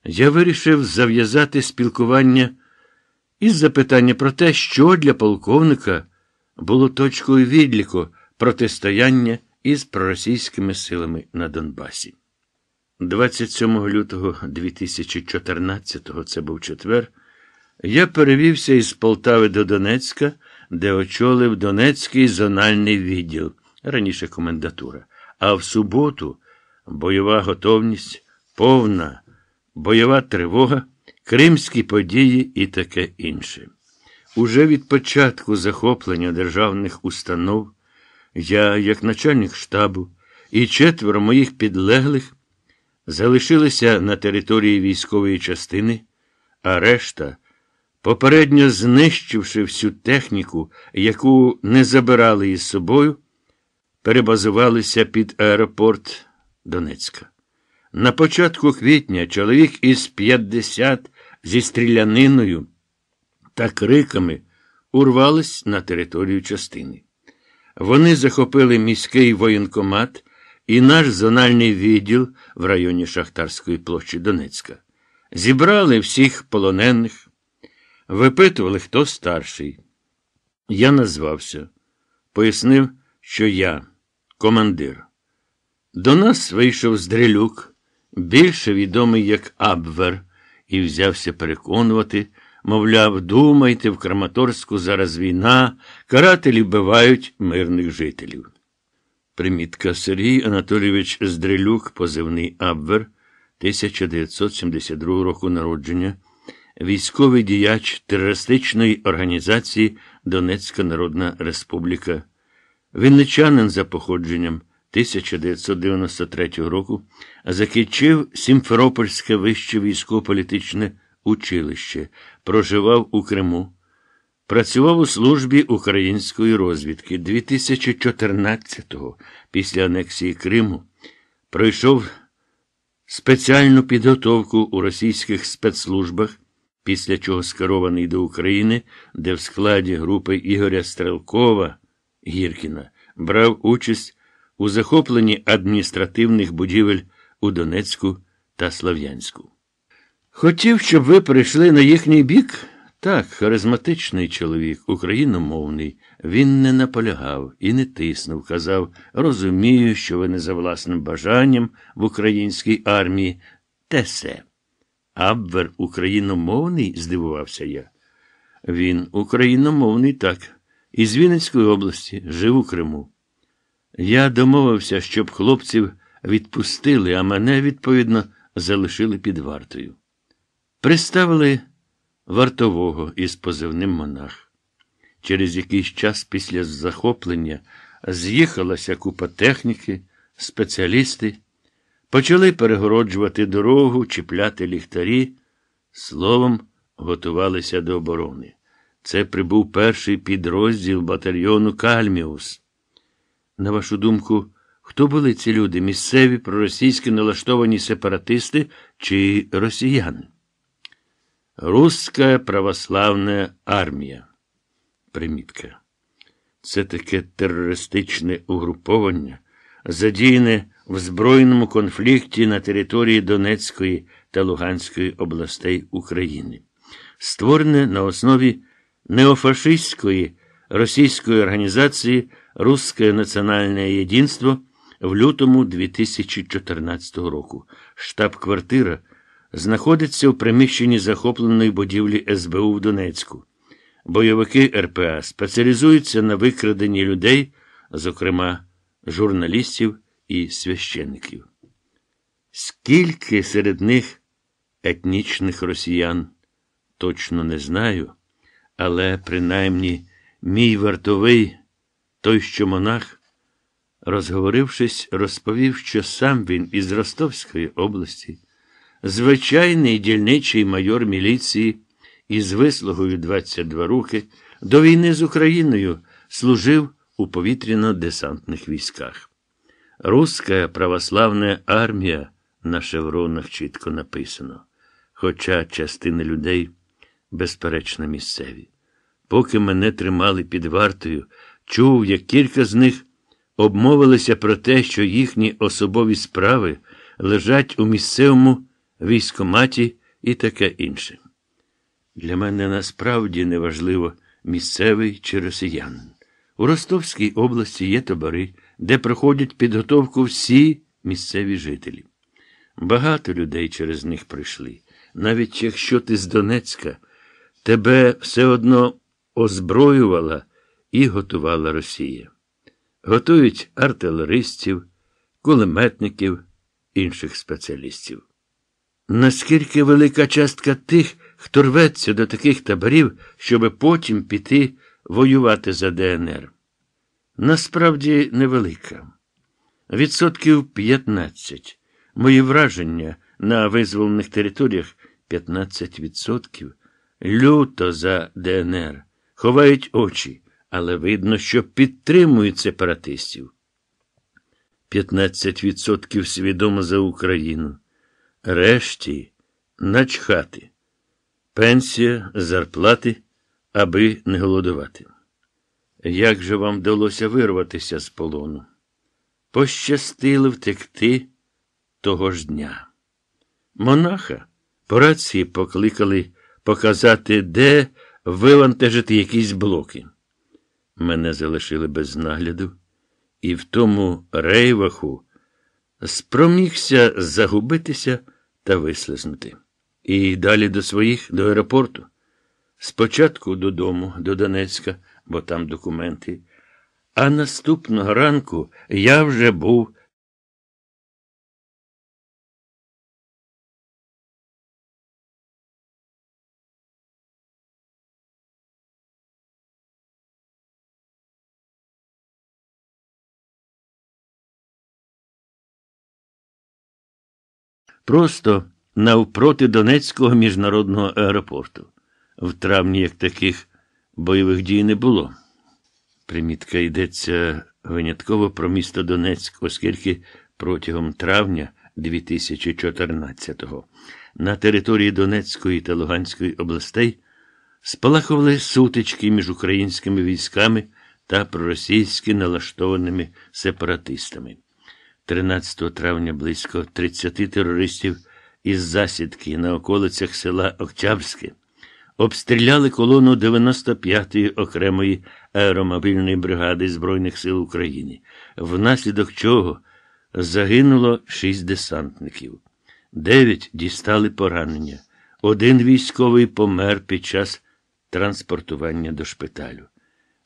Я вирішив зав'язати спілкування із запитання про те, що для полковника було точкою відліку протистояння із проросійськими силами на Донбасі. 27 лютого 2014-го, це був четвер, я перевівся із Полтави до Донецька де очолив Донецький зональний відділ, раніше комендатура. А в суботу бойова готовність, повна бойова тривога, кримські події і таке інше. Уже від початку захоплення державних установ я, як начальник штабу, і четверо моїх підлеглих залишилися на території військової частини, а решта попередньо знищивши всю техніку, яку не забирали із собою, перебазувалися під аеропорт Донецька. На початку квітня чоловік із 50 зі стріляниною та криками урвались на територію частини. Вони захопили міський воєнкомат і наш зональний відділ в районі Шахтарської площі Донецька. Зібрали всіх полонених, випитували, хто старший. Я назвався, пояснив, що я командир. До нас вийшов Здрелюк, більше відомий як Абвер, і взявся переконувати, мовляв, думайте, в Краматорську зараз війна, карателі вбивають мирних жителів. Примітка Сергій Анатолійович Здрелюк, позивний Абвер, 1972 року народження, військовий діяч терористичної організації Донецька Народна Республіка, вінничанин за походженням 1993 року, закінчив Сімферопольське вище військово-політичне училище, проживав у Криму. Працював у службі української розвідки 2014-го, після анексії Криму, пройшов спеціальну підготовку у російських спецслужбах, після чого скерований до України, де в складі групи Ігоря Стрелкова Гіркіна брав участь у захопленні адміністративних будівель у Донецьку та Слав'янську. Хотів, щоб ви перейшли на їхній бік. Так, харизматичний чоловік, україномовний, він не наполягав і не тиснув, казав розумію, що ви не за власним бажанням в українській армії. Тесе. Абвер україномовний? здивувався я. Він україномовний, так, із Вінницької області, жив у Криму. Я домовився, щоб хлопців відпустили, а мене, відповідно, залишили під вартою. Приставили вартового із позивним монах. Через якийсь час після захоплення з'їхалася купа техніки, спеціалісти, почали перегороджувати дорогу, чіпляти ліхтарі, словом, готувалися до оборони. Це прибув перший підрозділ батальйону Кальміус. На вашу думку, хто були ці люди? Місцеві проросійські налаштовані сепаратисти чи росіяни? Руська православна армія. Примітка. Це таке терористичне угруповання, задіяне в збройному конфлікті на території Донецької та Луганської областей України, створене на основі неофашистської російської організації Русське національне єдинство в лютому 2014 року. Штаб-квартира знаходиться в приміщенні захопленої будівлі СБУ в Донецьку. Бойовики РПА спеціалізуються на викраденні людей, зокрема журналістів і священників. Скільки серед них етнічних росіян, точно не знаю, але принаймні мій вартовий, той, що монах, розговорившись, розповів, що сам він із Ростовської області звичайний дільничий майор міліції із вислугою 22 роки до війни з Україною служив у повітряно-десантних військах. Руська православна армія на шевронах чітко написано, хоча частина людей, безперечно, місцеві. Поки мене тримали під вартою, чув, як кілька з них обмовилися про те, що їхні особові справи лежать у місцевому військоматі і таке інше. Для мене насправді неважливо, місцевий чи росіянин. У Ростовській області є табори, де проходять підготовку всі місцеві жителі. Багато людей через них прийшли. Навіть якщо ти з Донецька, тебе все одно озброювала і готувала Росія. Готують артилеристів, кулеметників, інших спеціалістів. Наскільки велика частка тих, хто рветься до таких таборів, щоб потім піти воювати за ДНР? Насправді невелика. Відсотків 15. Мої враження на визволених територіях 15%. Люто за ДНР. Ховають очі, але видно, що підтримують сепаратистів. 15% свідомо за Україну. Решті начхати. Пенсія, зарплати, аби не голодувати. Як же вам вдалося вирватися з полону? Пощастило втекти того ж дня. Монаха по рації покликали показати, де вивантажити якісь блоки. Мене залишили без нагляду, і в тому рейваху спромігся загубитися та вислизнути. І далі до своїх, до аеропорту. Спочатку додому, до Донецька, бо там документи. А наступного ранку я вже був. Просто навпроти Донецького міжнародного аеропорту. В травні як таких бойових дій не було. Примітка йдеться винятково про місто Донецьк, оскільки протягом травня 2014-го на території Донецької та Луганської областей спалахували сутички між українськими військами та проросійськи налаштованими сепаратистами. 13 травня близько 30 терористів із засідки на околицях села Октябрське обстріляли колону 95-ї окремої аеромобільної бригади Збройних сил України, внаслідок чого загинуло шість десантників. Дев'ять дістали поранення. Один військовий помер під час транспортування до шпиталю.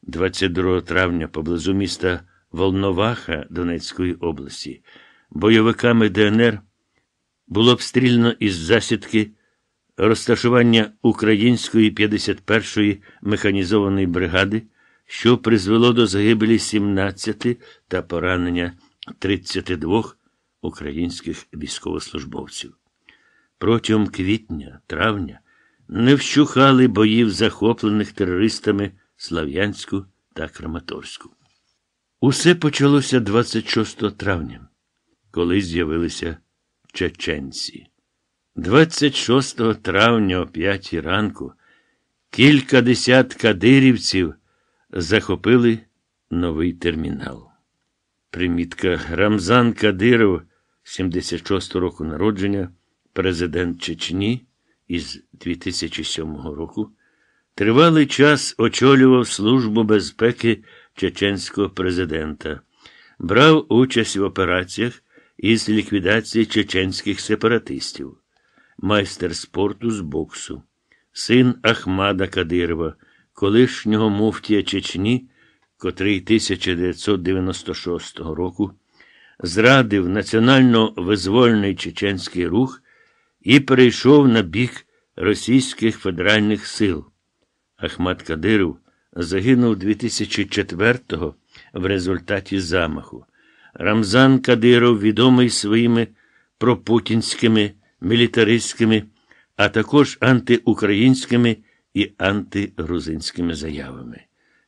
22 травня поблизу міста Волноваха Донецької області бойовиками ДНР було обстріляно із засідки розташування української 51-ї механізованої бригади, що призвело до загибелі 17 та поранення 32 українських військовослужбовців. Протягом квітня, травня не вщухали боїв захоплених терористами Слав'янську та Краматорську. Усе почалося 26 травня, коли з'явилися чеченці. 26 травня о 5 ранку кілька десят кадирівців захопили новий термінал. Примітка Рамзан Кадиров, 76 року народження, президент Чечні із 2007 року, тривалий час очолював Службу безпеки чеченського президента, брав участь в операціях із ліквідації чеченських сепаратистів, майстер спорту з боксу, син Ахмада Кадирова, колишнього муфтія Чечні, котрий 1996 року зрадив національно-визвольний чеченський рух і перейшов на бік російських федеральних сил. Ахмад Кадиров загинув 2004-го в результаті замаху. Рамзан Кадиров відомий своїми пропутінськими, мілітаристськими, а також антиукраїнськими і антигрузинськими заявами.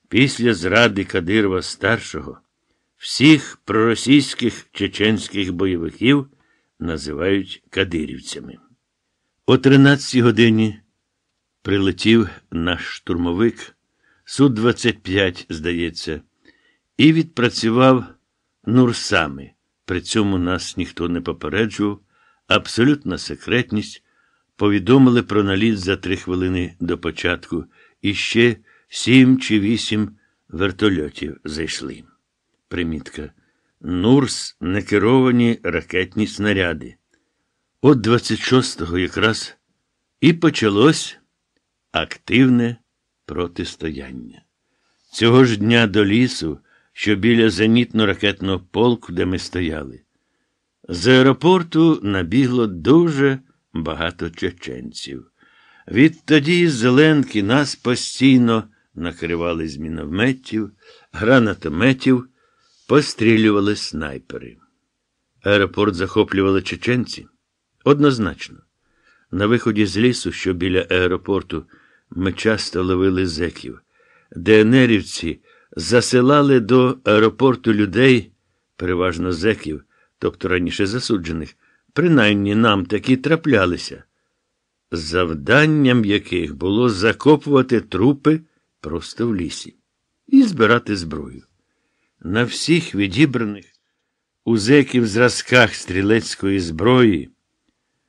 Після зради Кадирова старшого всіх проросійських чеченських бойовиків називають кадирівцями. О 13 годині прилетів наш штурмовик, Суд 25, здається, і відпрацював нурсами. При цьому нас ніхто не попереджував, абсолютна секретність. Повідомили про наліт за три хвилини до початку, і ще сім чи вісім вертольотів зайшли. Примітка. Нурс некеровані ракетні снаряди. От 26-го якраз і почалось активне протистояння. Цього ж дня до лісу, що біля зенітно-ракетного полку, де ми стояли, з аеропорту набігло дуже багато чеченців. Відтоді Зеленки нас постійно накривали з мінометів, гранатометів, пострілювали снайпери. Аеропорт захоплювали чеченці? Однозначно. На виході з лісу, що біля аеропорту, ми часто ловили зеків. ДНРівці засилали до аеропорту людей переважно зеків, тобто раніше засуджених, принаймні нам такі траплялися, завданням яких було закопувати трупи просто в лісі і збирати зброю. На всіх відібраних у зеків зразках стрілецької зброї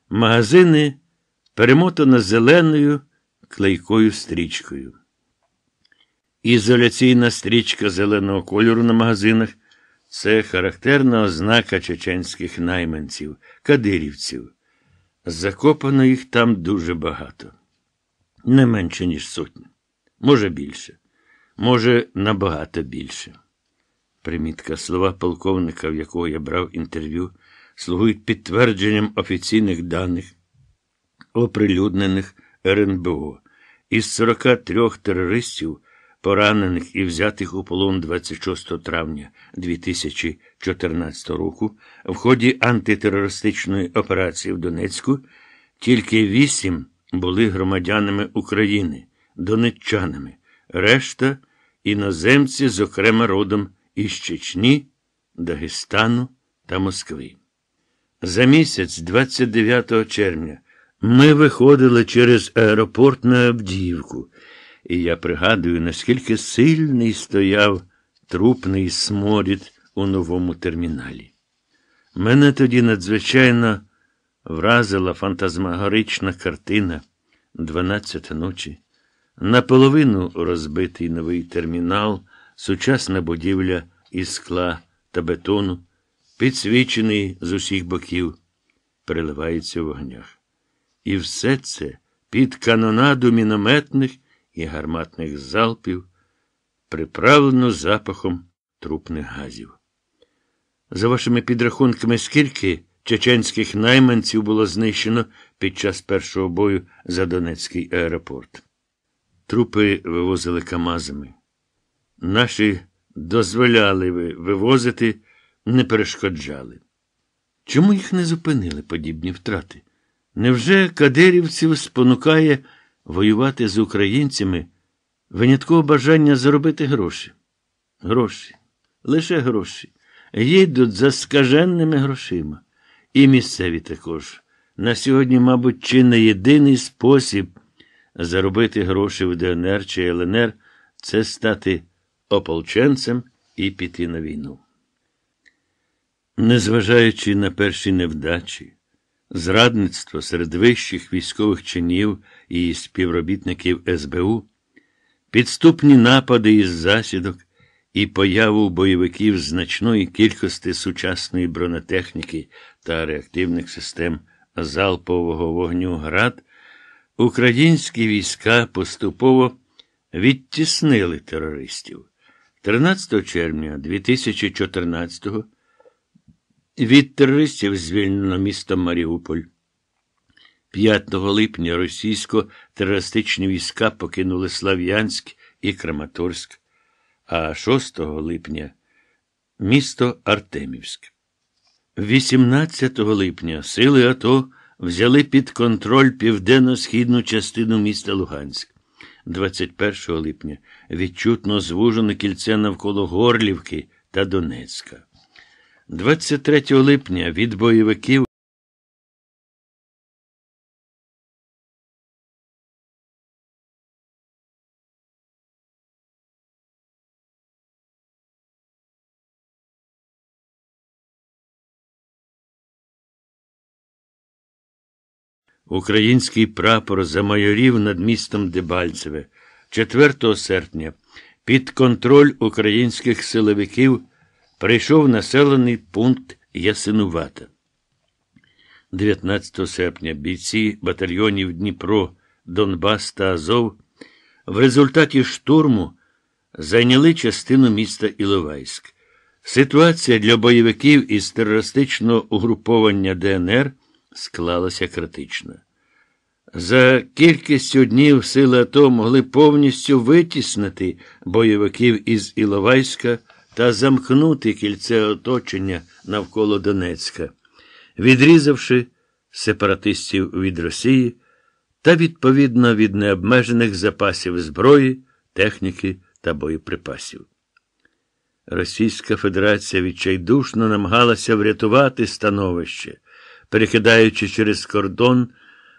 магазини перемотано зеленою клейкою стрічкою. Ізоляційна стрічка зеленого кольору на магазинах це характерна ознака чеченських найманців, кадирівців. Закопано їх там дуже багато. Не менше, ніж сотня. Може більше, може набагато більше. Примітка слова полковника, в якого я брав інтерв'ю, слугують підтвердженням офіційних даних, оприлюднених РНБО. Із 43 терористів, поранених і взятих у полон 26 травня 2014 року, в ході антитерористичної операції в Донецьку, тільки вісім були громадянами України, донеччанами, решта іноземці, зокрема родом із Чечні, Дагестану та Москви. За місяць, 29 червня, ми виходили через аеропорт на Авдіївку, і я пригадую, наскільки сильний стояв трупний сморід у новому терміналі. Мене тоді надзвичайно вразила фантазмагорична картина «12 ночі. Наполовину розбитий новий термінал, сучасна будівля із скла та бетону, підсвічений з усіх боків, переливається в вогнях. І все це під канонаду мінометних і гарматних залпів, приправлено запахом трупних газів. За вашими підрахунками, скільки чеченських найманців було знищено під час першого бою за Донецький аеропорт? Трупи вивозили камазами. Наші дозволяли вивозити, не перешкоджали. Чому їх не зупинили подібні втрати? Невже кадирівців спонукає воювати з українцями винятково бажання заробити гроші? Гроші, лише гроші. Їдуть за скаженними грошима. І місцеві також. На сьогодні, мабуть, чи не єдиний спосіб заробити гроші в ДНР чи ЛНР це стати ополченцем і піти на війну. Незважаючи на перші невдачі, зрадництво серед вищих військових чинів і співробітників СБУ, підступні напади із засідок і появу бойовиків значної кількості сучасної бронетехніки та реактивних систем залпового вогню ГРАД, українські війська поступово відтіснили терористів. 13 червня 2014-го від терористів звільнено місто Маріуполь. 5 липня російсько-терористичні війська покинули Слав'янськ і Краматорськ, а 6 липня місто Артемівськ. 18 липня сили АТО взяли під контроль південно-східну частину міста Луганськ. 21 липня відчутно звужено кільце навколо Горлівки та Донецька. 23 липня від бойовиків Український прапор замайорів над містом Дебальцеве. 4 серпня. Під контроль українських силовиків прийшов населений пункт Ясинувата. 19 серпня бійці батальйонів Дніпро, Донбас та Азов в результаті штурму зайняли частину міста Іловайськ. Ситуація для бойовиків із терористичного угруповання ДНР склалася критично. За кількістю днів сили АТО могли повністю витіснити бойовиків із Іловайська та замкнути кільце оточення навколо Донецька, відрізавши сепаратистів від Росії та відповідно від необмежених запасів зброї, техніки та боєприпасів. Російська Федерація відчайдушно намагалася врятувати становище, перекидаючи через кордон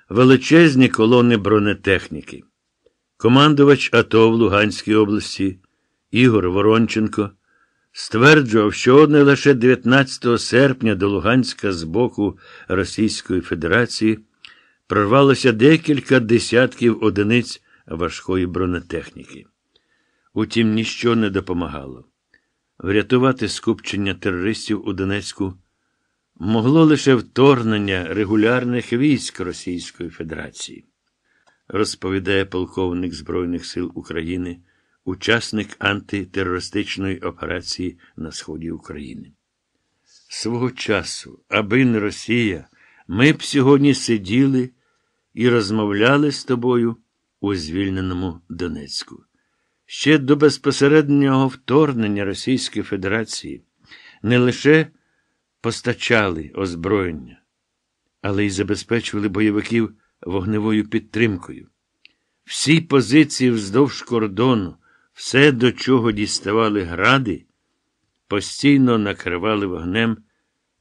величезні колони бронетехніки. Командувач АТО в Луганській області Ігор Воронченко стверджував, що одне лише 19 серпня до Луганська з боку Російської Федерації прорвалося декілька десятків одиниць важкої бронетехніки. Утім, ніщо не допомагало. Врятувати скупчення терористів у Донецьку могло лише вторгнення регулярних військ Російської Федерації, розповідає полковник Збройних сил України, учасник антитерористичної операції на сході України. Свого часу, аби не Росія, ми б сьогодні сиділи і розмовляли з тобою у звільненому Донецьку. Ще до безпосереднього вторгнення Російської Федерації не лише постачали озброєння, але й забезпечували бойовиків вогневою підтримкою. Всі позиції вздовж кордону, все, до чого діставали гради, постійно накривали вогнем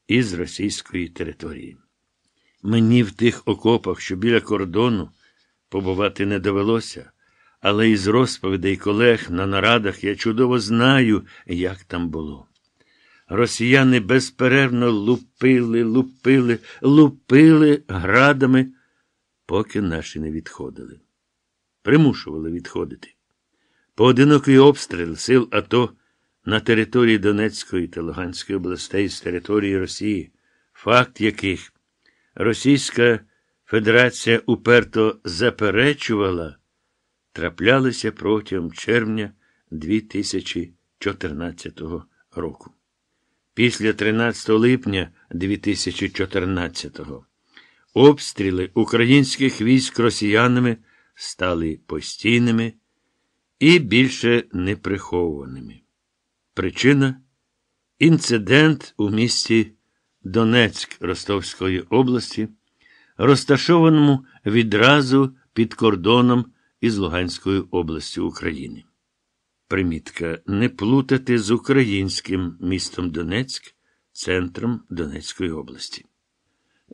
із російської території. Мені в тих окопах, що біля кордону, побувати не довелося, але із розповідей колег на нарадах я чудово знаю, як там було. Росіяни безперервно лупили, лупили, лупили градами, поки наші не відходили. Примушували відходити. Поодинокий обстріл сил АТО на території Донецької та Луганської областей з території Росії, факт яких Російська Федерація уперто заперечувала, траплялися протягом червня 2014 року. Після 13 липня 2014-го обстріли українських військ росіянами стали постійними і більше неприхованими. Причина інцидент у місті Донецьк Ростовської області, розташованому відразу під кордоном із Луганською областю України. Примітка не плутати з українським містом Донецьк, центром Донецької області.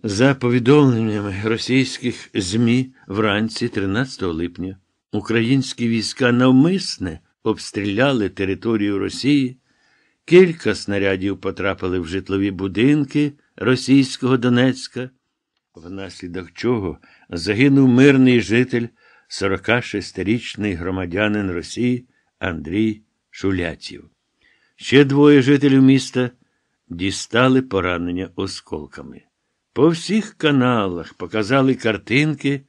За повідомленнями російських ЗМІ вранці 13 липня українські війська навмисне обстріляли територію Росії, кілька снарядів потрапили в житлові будинки російського Донецька, внаслідок чого загинув мирний житель 46-річний громадянин Росії. Андрій Шулятів. Ще двоє жителів міста дістали поранення осколками. По всіх каналах показали картинки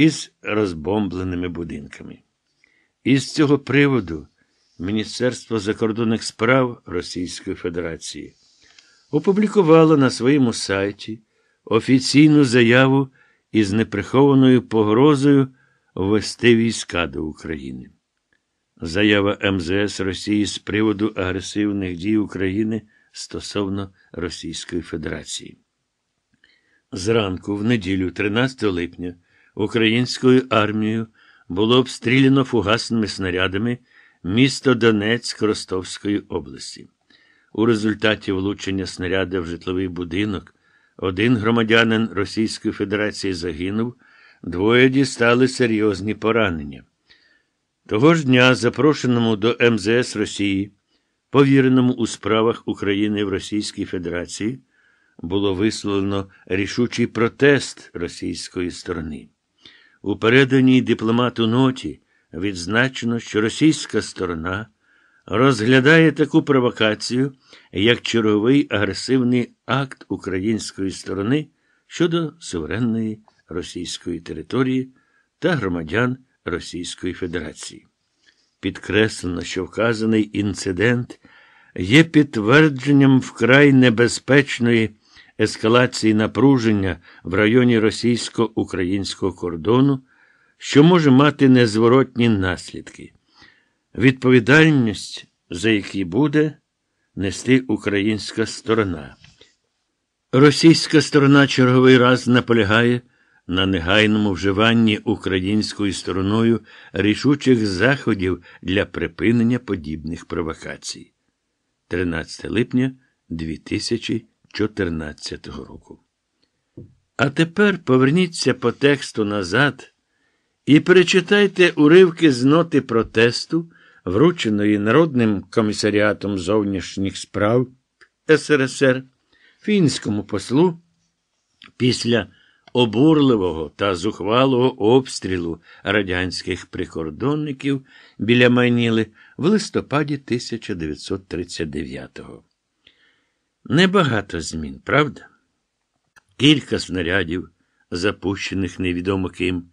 із розбомбленими будинками. Із цього приводу Міністерство закордонних справ Російської Федерації опублікувало на своєму сайті офіційну заяву із неприхованою погрозою ввести війська до України. Заява МЗС Росії з приводу агресивних дій України стосовно Російської Федерації. Зранку, в неділю, 13 липня, українською армією було обстріляно фугасними снарядами місто Донецьк Ростовської області. У результаті влучення снаряда в житловий будинок один громадянин Російської Федерації загинув, двоє дістали серйозні поранення. Того ж дня, запрошеному до МЗС Росії, повіреному у справах України в Російській Федерації, було висловлено рішучий протест російської сторони. У переданій дипломату ноті відзначено, що російська сторона розглядає таку провокацію як черговий агресивний акт української сторони щодо суверенної російської території та громадян. Російської Федерації. Підкреслено, що вказаний інцидент є підтвердженням вкрай небезпечної ескалації напруження в районі російсько-українського кордону, що може мати незворотні наслідки, відповідальність, за які буде нести українська сторона. Російська сторона черговий раз наполягає на негайному вживанні українською стороною рішучих заходів для припинення подібних провокацій. 13 липня 2014 року. А тепер поверніться по тексту назад і перечитайте уривки з ноти протесту, врученої Народним комісаріатом зовнішніх справ СРСР фінському послу після обурливого та зухвалого обстрілу радянських прикордонників біля Майніли в листопаді 1939-го. Небагато змін, правда? Кілька снарядів, запущених невідомо ким,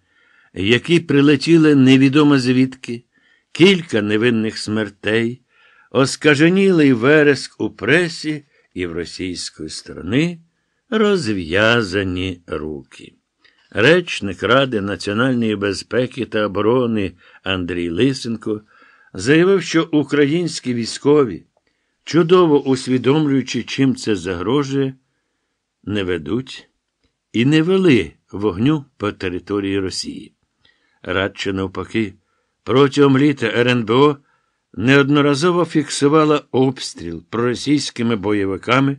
які прилетіли невідомо звідки, кілька невинних смертей, оскаженілий вереск у пресі і в російської сторони розв'язані руки. Речник Ради національної безпеки та оборони Андрій Лисенко заявив, що українські військові, чудово усвідомлюючи, чим це загрожує, не ведуть і не вели вогню по території Росії. Радше навпаки, протягом літа РНБО неодноразово фіксувала обстріл проросійськими бойовиками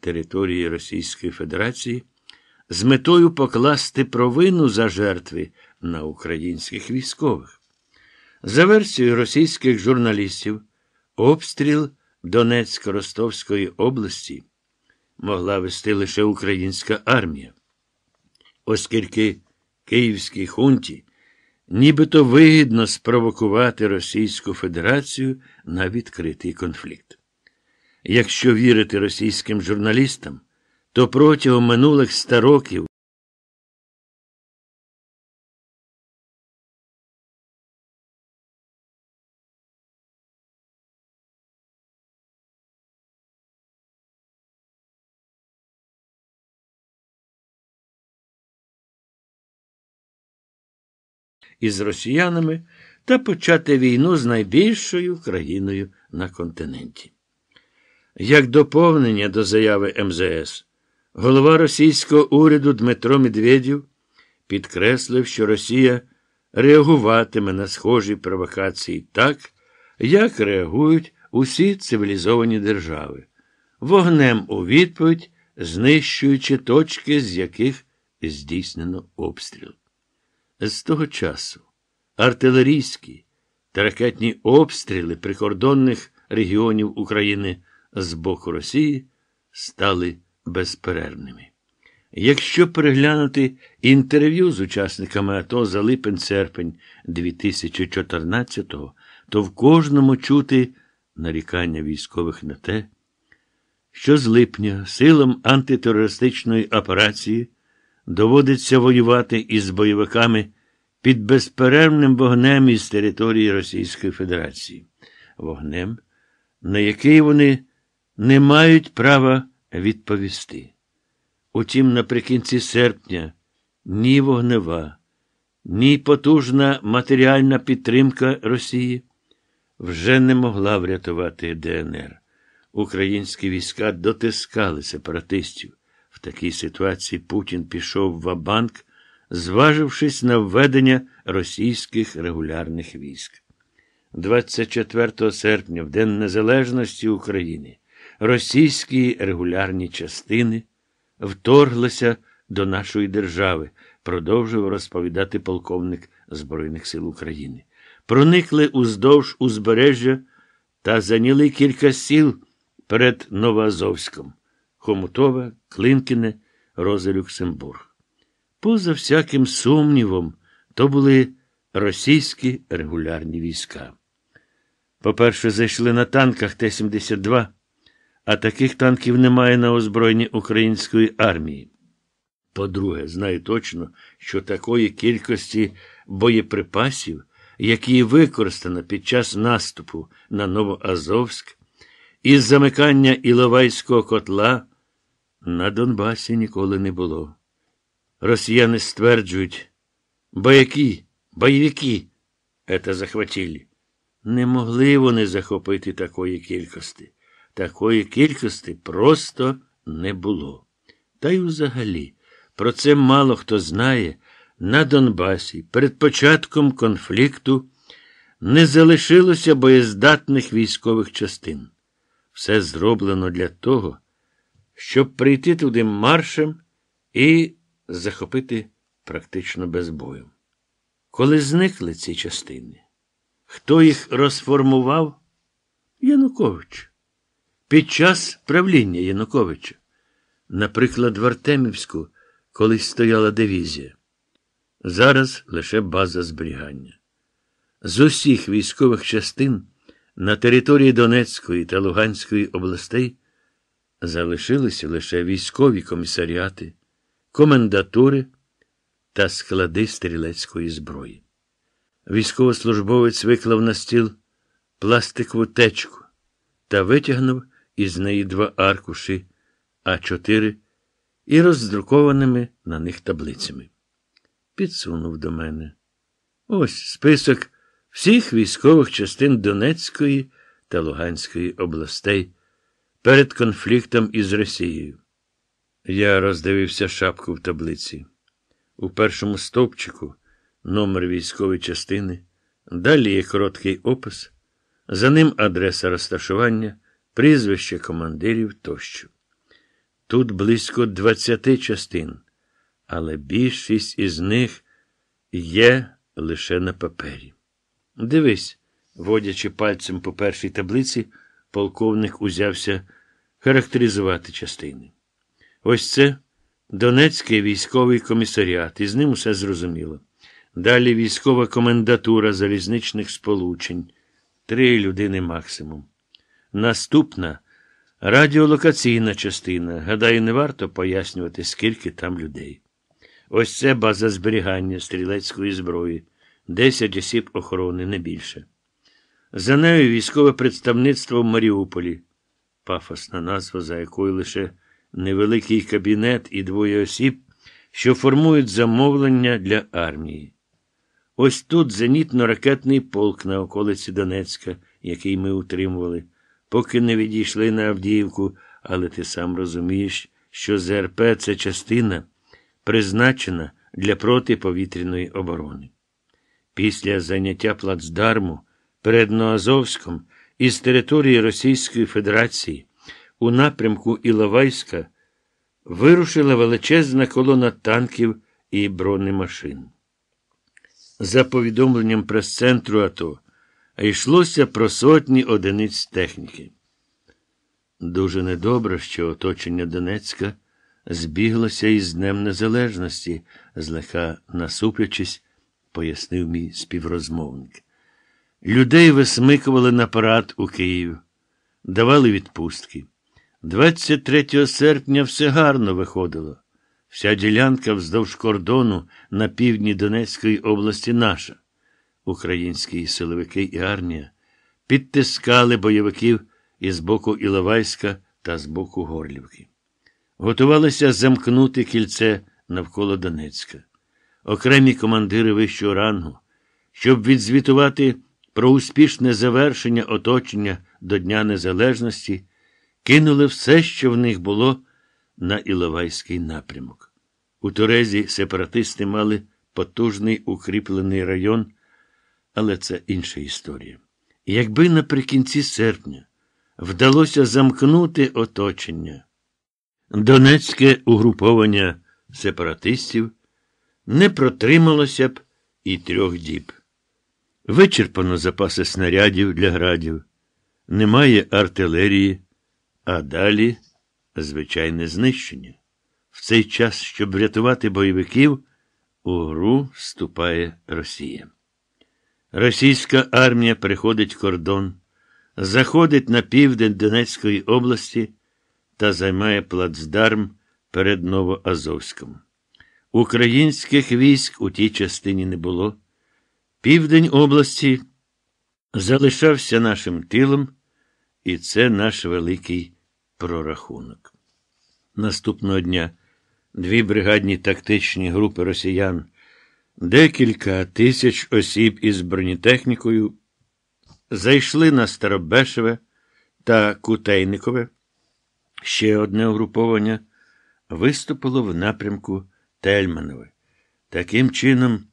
території Російської Федерації з метою покласти провину за жертви на українських військових. За версією російських журналістів, обстріл Донецько-Ростовської області могла вести лише українська армія, оскільки Київській хунті нібито вигідно спровокувати Російську Федерацію на відкритий конфлікт. Якщо вірити російським журналістам, то протягом минулих ста років із росіянами та почати війну з найбільшою країною на континенті. Як доповнення до заяви МЗС, голова російського уряду Дмитро Медведєв підкреслив, що Росія реагуватиме на схожі провокації так, як реагують усі цивілізовані держави, вогнем у відповідь знищуючи точки, з яких здійснено обстріл. З того часу артилерійські та ракетні обстріли прикордонних регіонів України з боку Росії стали безперервними. Якщо переглянути інтерв'ю з учасниками АТО за липень-серпень 2014-го, то в кожному чути нарікання військових на те, що з липня силам антитерористичної операції доводиться воювати із бойовиками під безперервним вогнем із території Російської Федерації, вогнем, на який вони не мають права відповісти. Утім, наприкінці серпня ні вогнева, ні потужна матеріальна підтримка Росії вже не могла врятувати ДНР. Українські війська дотискали сепаратистів. Такій ситуації Путін пішов в Абанк, зважившись на введення російських регулярних військ. 24 серпня, в День Незалежності України, російські регулярні частини вторглися до нашої держави, продовжив розповідати полковник Збройних сил України. Проникли уздовж узбережжя та зайняли кілька сіл перед Новоазовськом. Хомутова, Клинкіне, Роза Люксембург. Поза всяким сумнівом, то були російські регулярні війська. По-перше, зайшли на танках Т-72, а таких танків немає на озброєнні української армії. По-друге, знаю точно, що такої кількості боєприпасів, які використано під час наступу на Новоазовськ, із замикання Іловайського котла на Донбасі ніколи не було. Росіяни стверджують, бояки, бойовики це захватили. Не могли вони захопити такої кількості. Такої кількості просто не було. Та й взагалі, про це мало хто знає, на Донбасі перед початком конфлікту не залишилося боєздатних військових частин. все зроблено для того, щоб прийти туди маршем і захопити практично без бою. Коли зникли ці частини, хто їх розформував? Янукович. Під час правління Януковича. Наприклад, в Артемівську колись стояла дивізія. Зараз лише база зберігання. З усіх військових частин на території Донецької та Луганської областей залишилися лише військові комісаріати, комендатури та склади стрілецької зброї. Військовослужбовець виклав на стіл пластикову течку та витягнув із неї два аркуші А4 і роздрукованими на них таблицями. Підсунув до мене. Ось список всіх військових частин Донецької та Луганської областей перед конфліктом із Росією. Я роздивився шапку в таблиці. У першому стовпчику номер військової частини, далі є короткий опис, за ним адреса розташування, прізвище командирів тощо. Тут близько 20 частин, але більшість із них є лише на папері. Дивись, водячи пальцем по першій таблиці, полковник узявся характеризувати частини. Ось це Донецький військовий комісаріат, і з ним усе зрозуміло. Далі військова комендатура залізничних сполучень, три людини максимум. Наступна радіолокаційна частина. Гадаю, не варто пояснювати, скільки там людей. Ось це база зберігання стрілецької зброї, десять осіб охорони, не більше. За нею військове представництво в Маріуполі, пафосна назва, за якою лише невеликий кабінет і двоє осіб, що формують замовлення для армії. Ось тут зенітно-ракетний полк на околиці Донецька, який ми утримували, поки не відійшли на Авдіївку, але ти сам розумієш, що ЗРП це частина, призначена для протиповітряної оборони. Після заняття плацдарму перед Ноазовськом із території Російської Федерації у напрямку Іловайська вирушила величезна колона танків і бронемашин. За повідомленням прес-центру АТО, йшлося про сотні одиниць техніки. Дуже недобре, що оточення Донецька збіглося із Днем Незалежності, злегка насуплячись, пояснив мій співрозмовник. Людей висмикували на парад у Київ, давали відпустки. 23 серпня все гарно виходило. Вся ділянка вздовж кордону на півдні Донецької області наша. Українські силовики і армія підтискали бойовиків із боку Іловайська та з боку Горлівки. Готувалися замкнути кільце навколо Донецька. Окремі командири вищого рангу, щоб відзвітувати про успішне завершення оточення до Дня Незалежності, кинули все, що в них було на Іловайський напрямок. У Турезі сепаратисти мали потужний укріплений район, але це інша історія. Якби наприкінці серпня вдалося замкнути оточення, Донецьке угруповання сепаратистів не протрималося б і трьох діб. Вичерпано запаси снарядів для градів, немає артилерії, а далі звичайне знищення. В цей час, щоб врятувати бойовиків, у гру вступає Росія. Російська армія переходить кордон, заходить на південь Донецької області та займає плацдарм перед Новоазовськом. Українських військ у тій частині не було. Південь області залишався нашим тилом, і це наш великий прорахунок. Наступного дня дві бригадні тактичні групи росіян, декілька тисяч осіб із бронетехнікою зайшли на Старобешеве та Кутейникове. Ще одне угруповання виступило в напрямку Тельманове. Таким чином,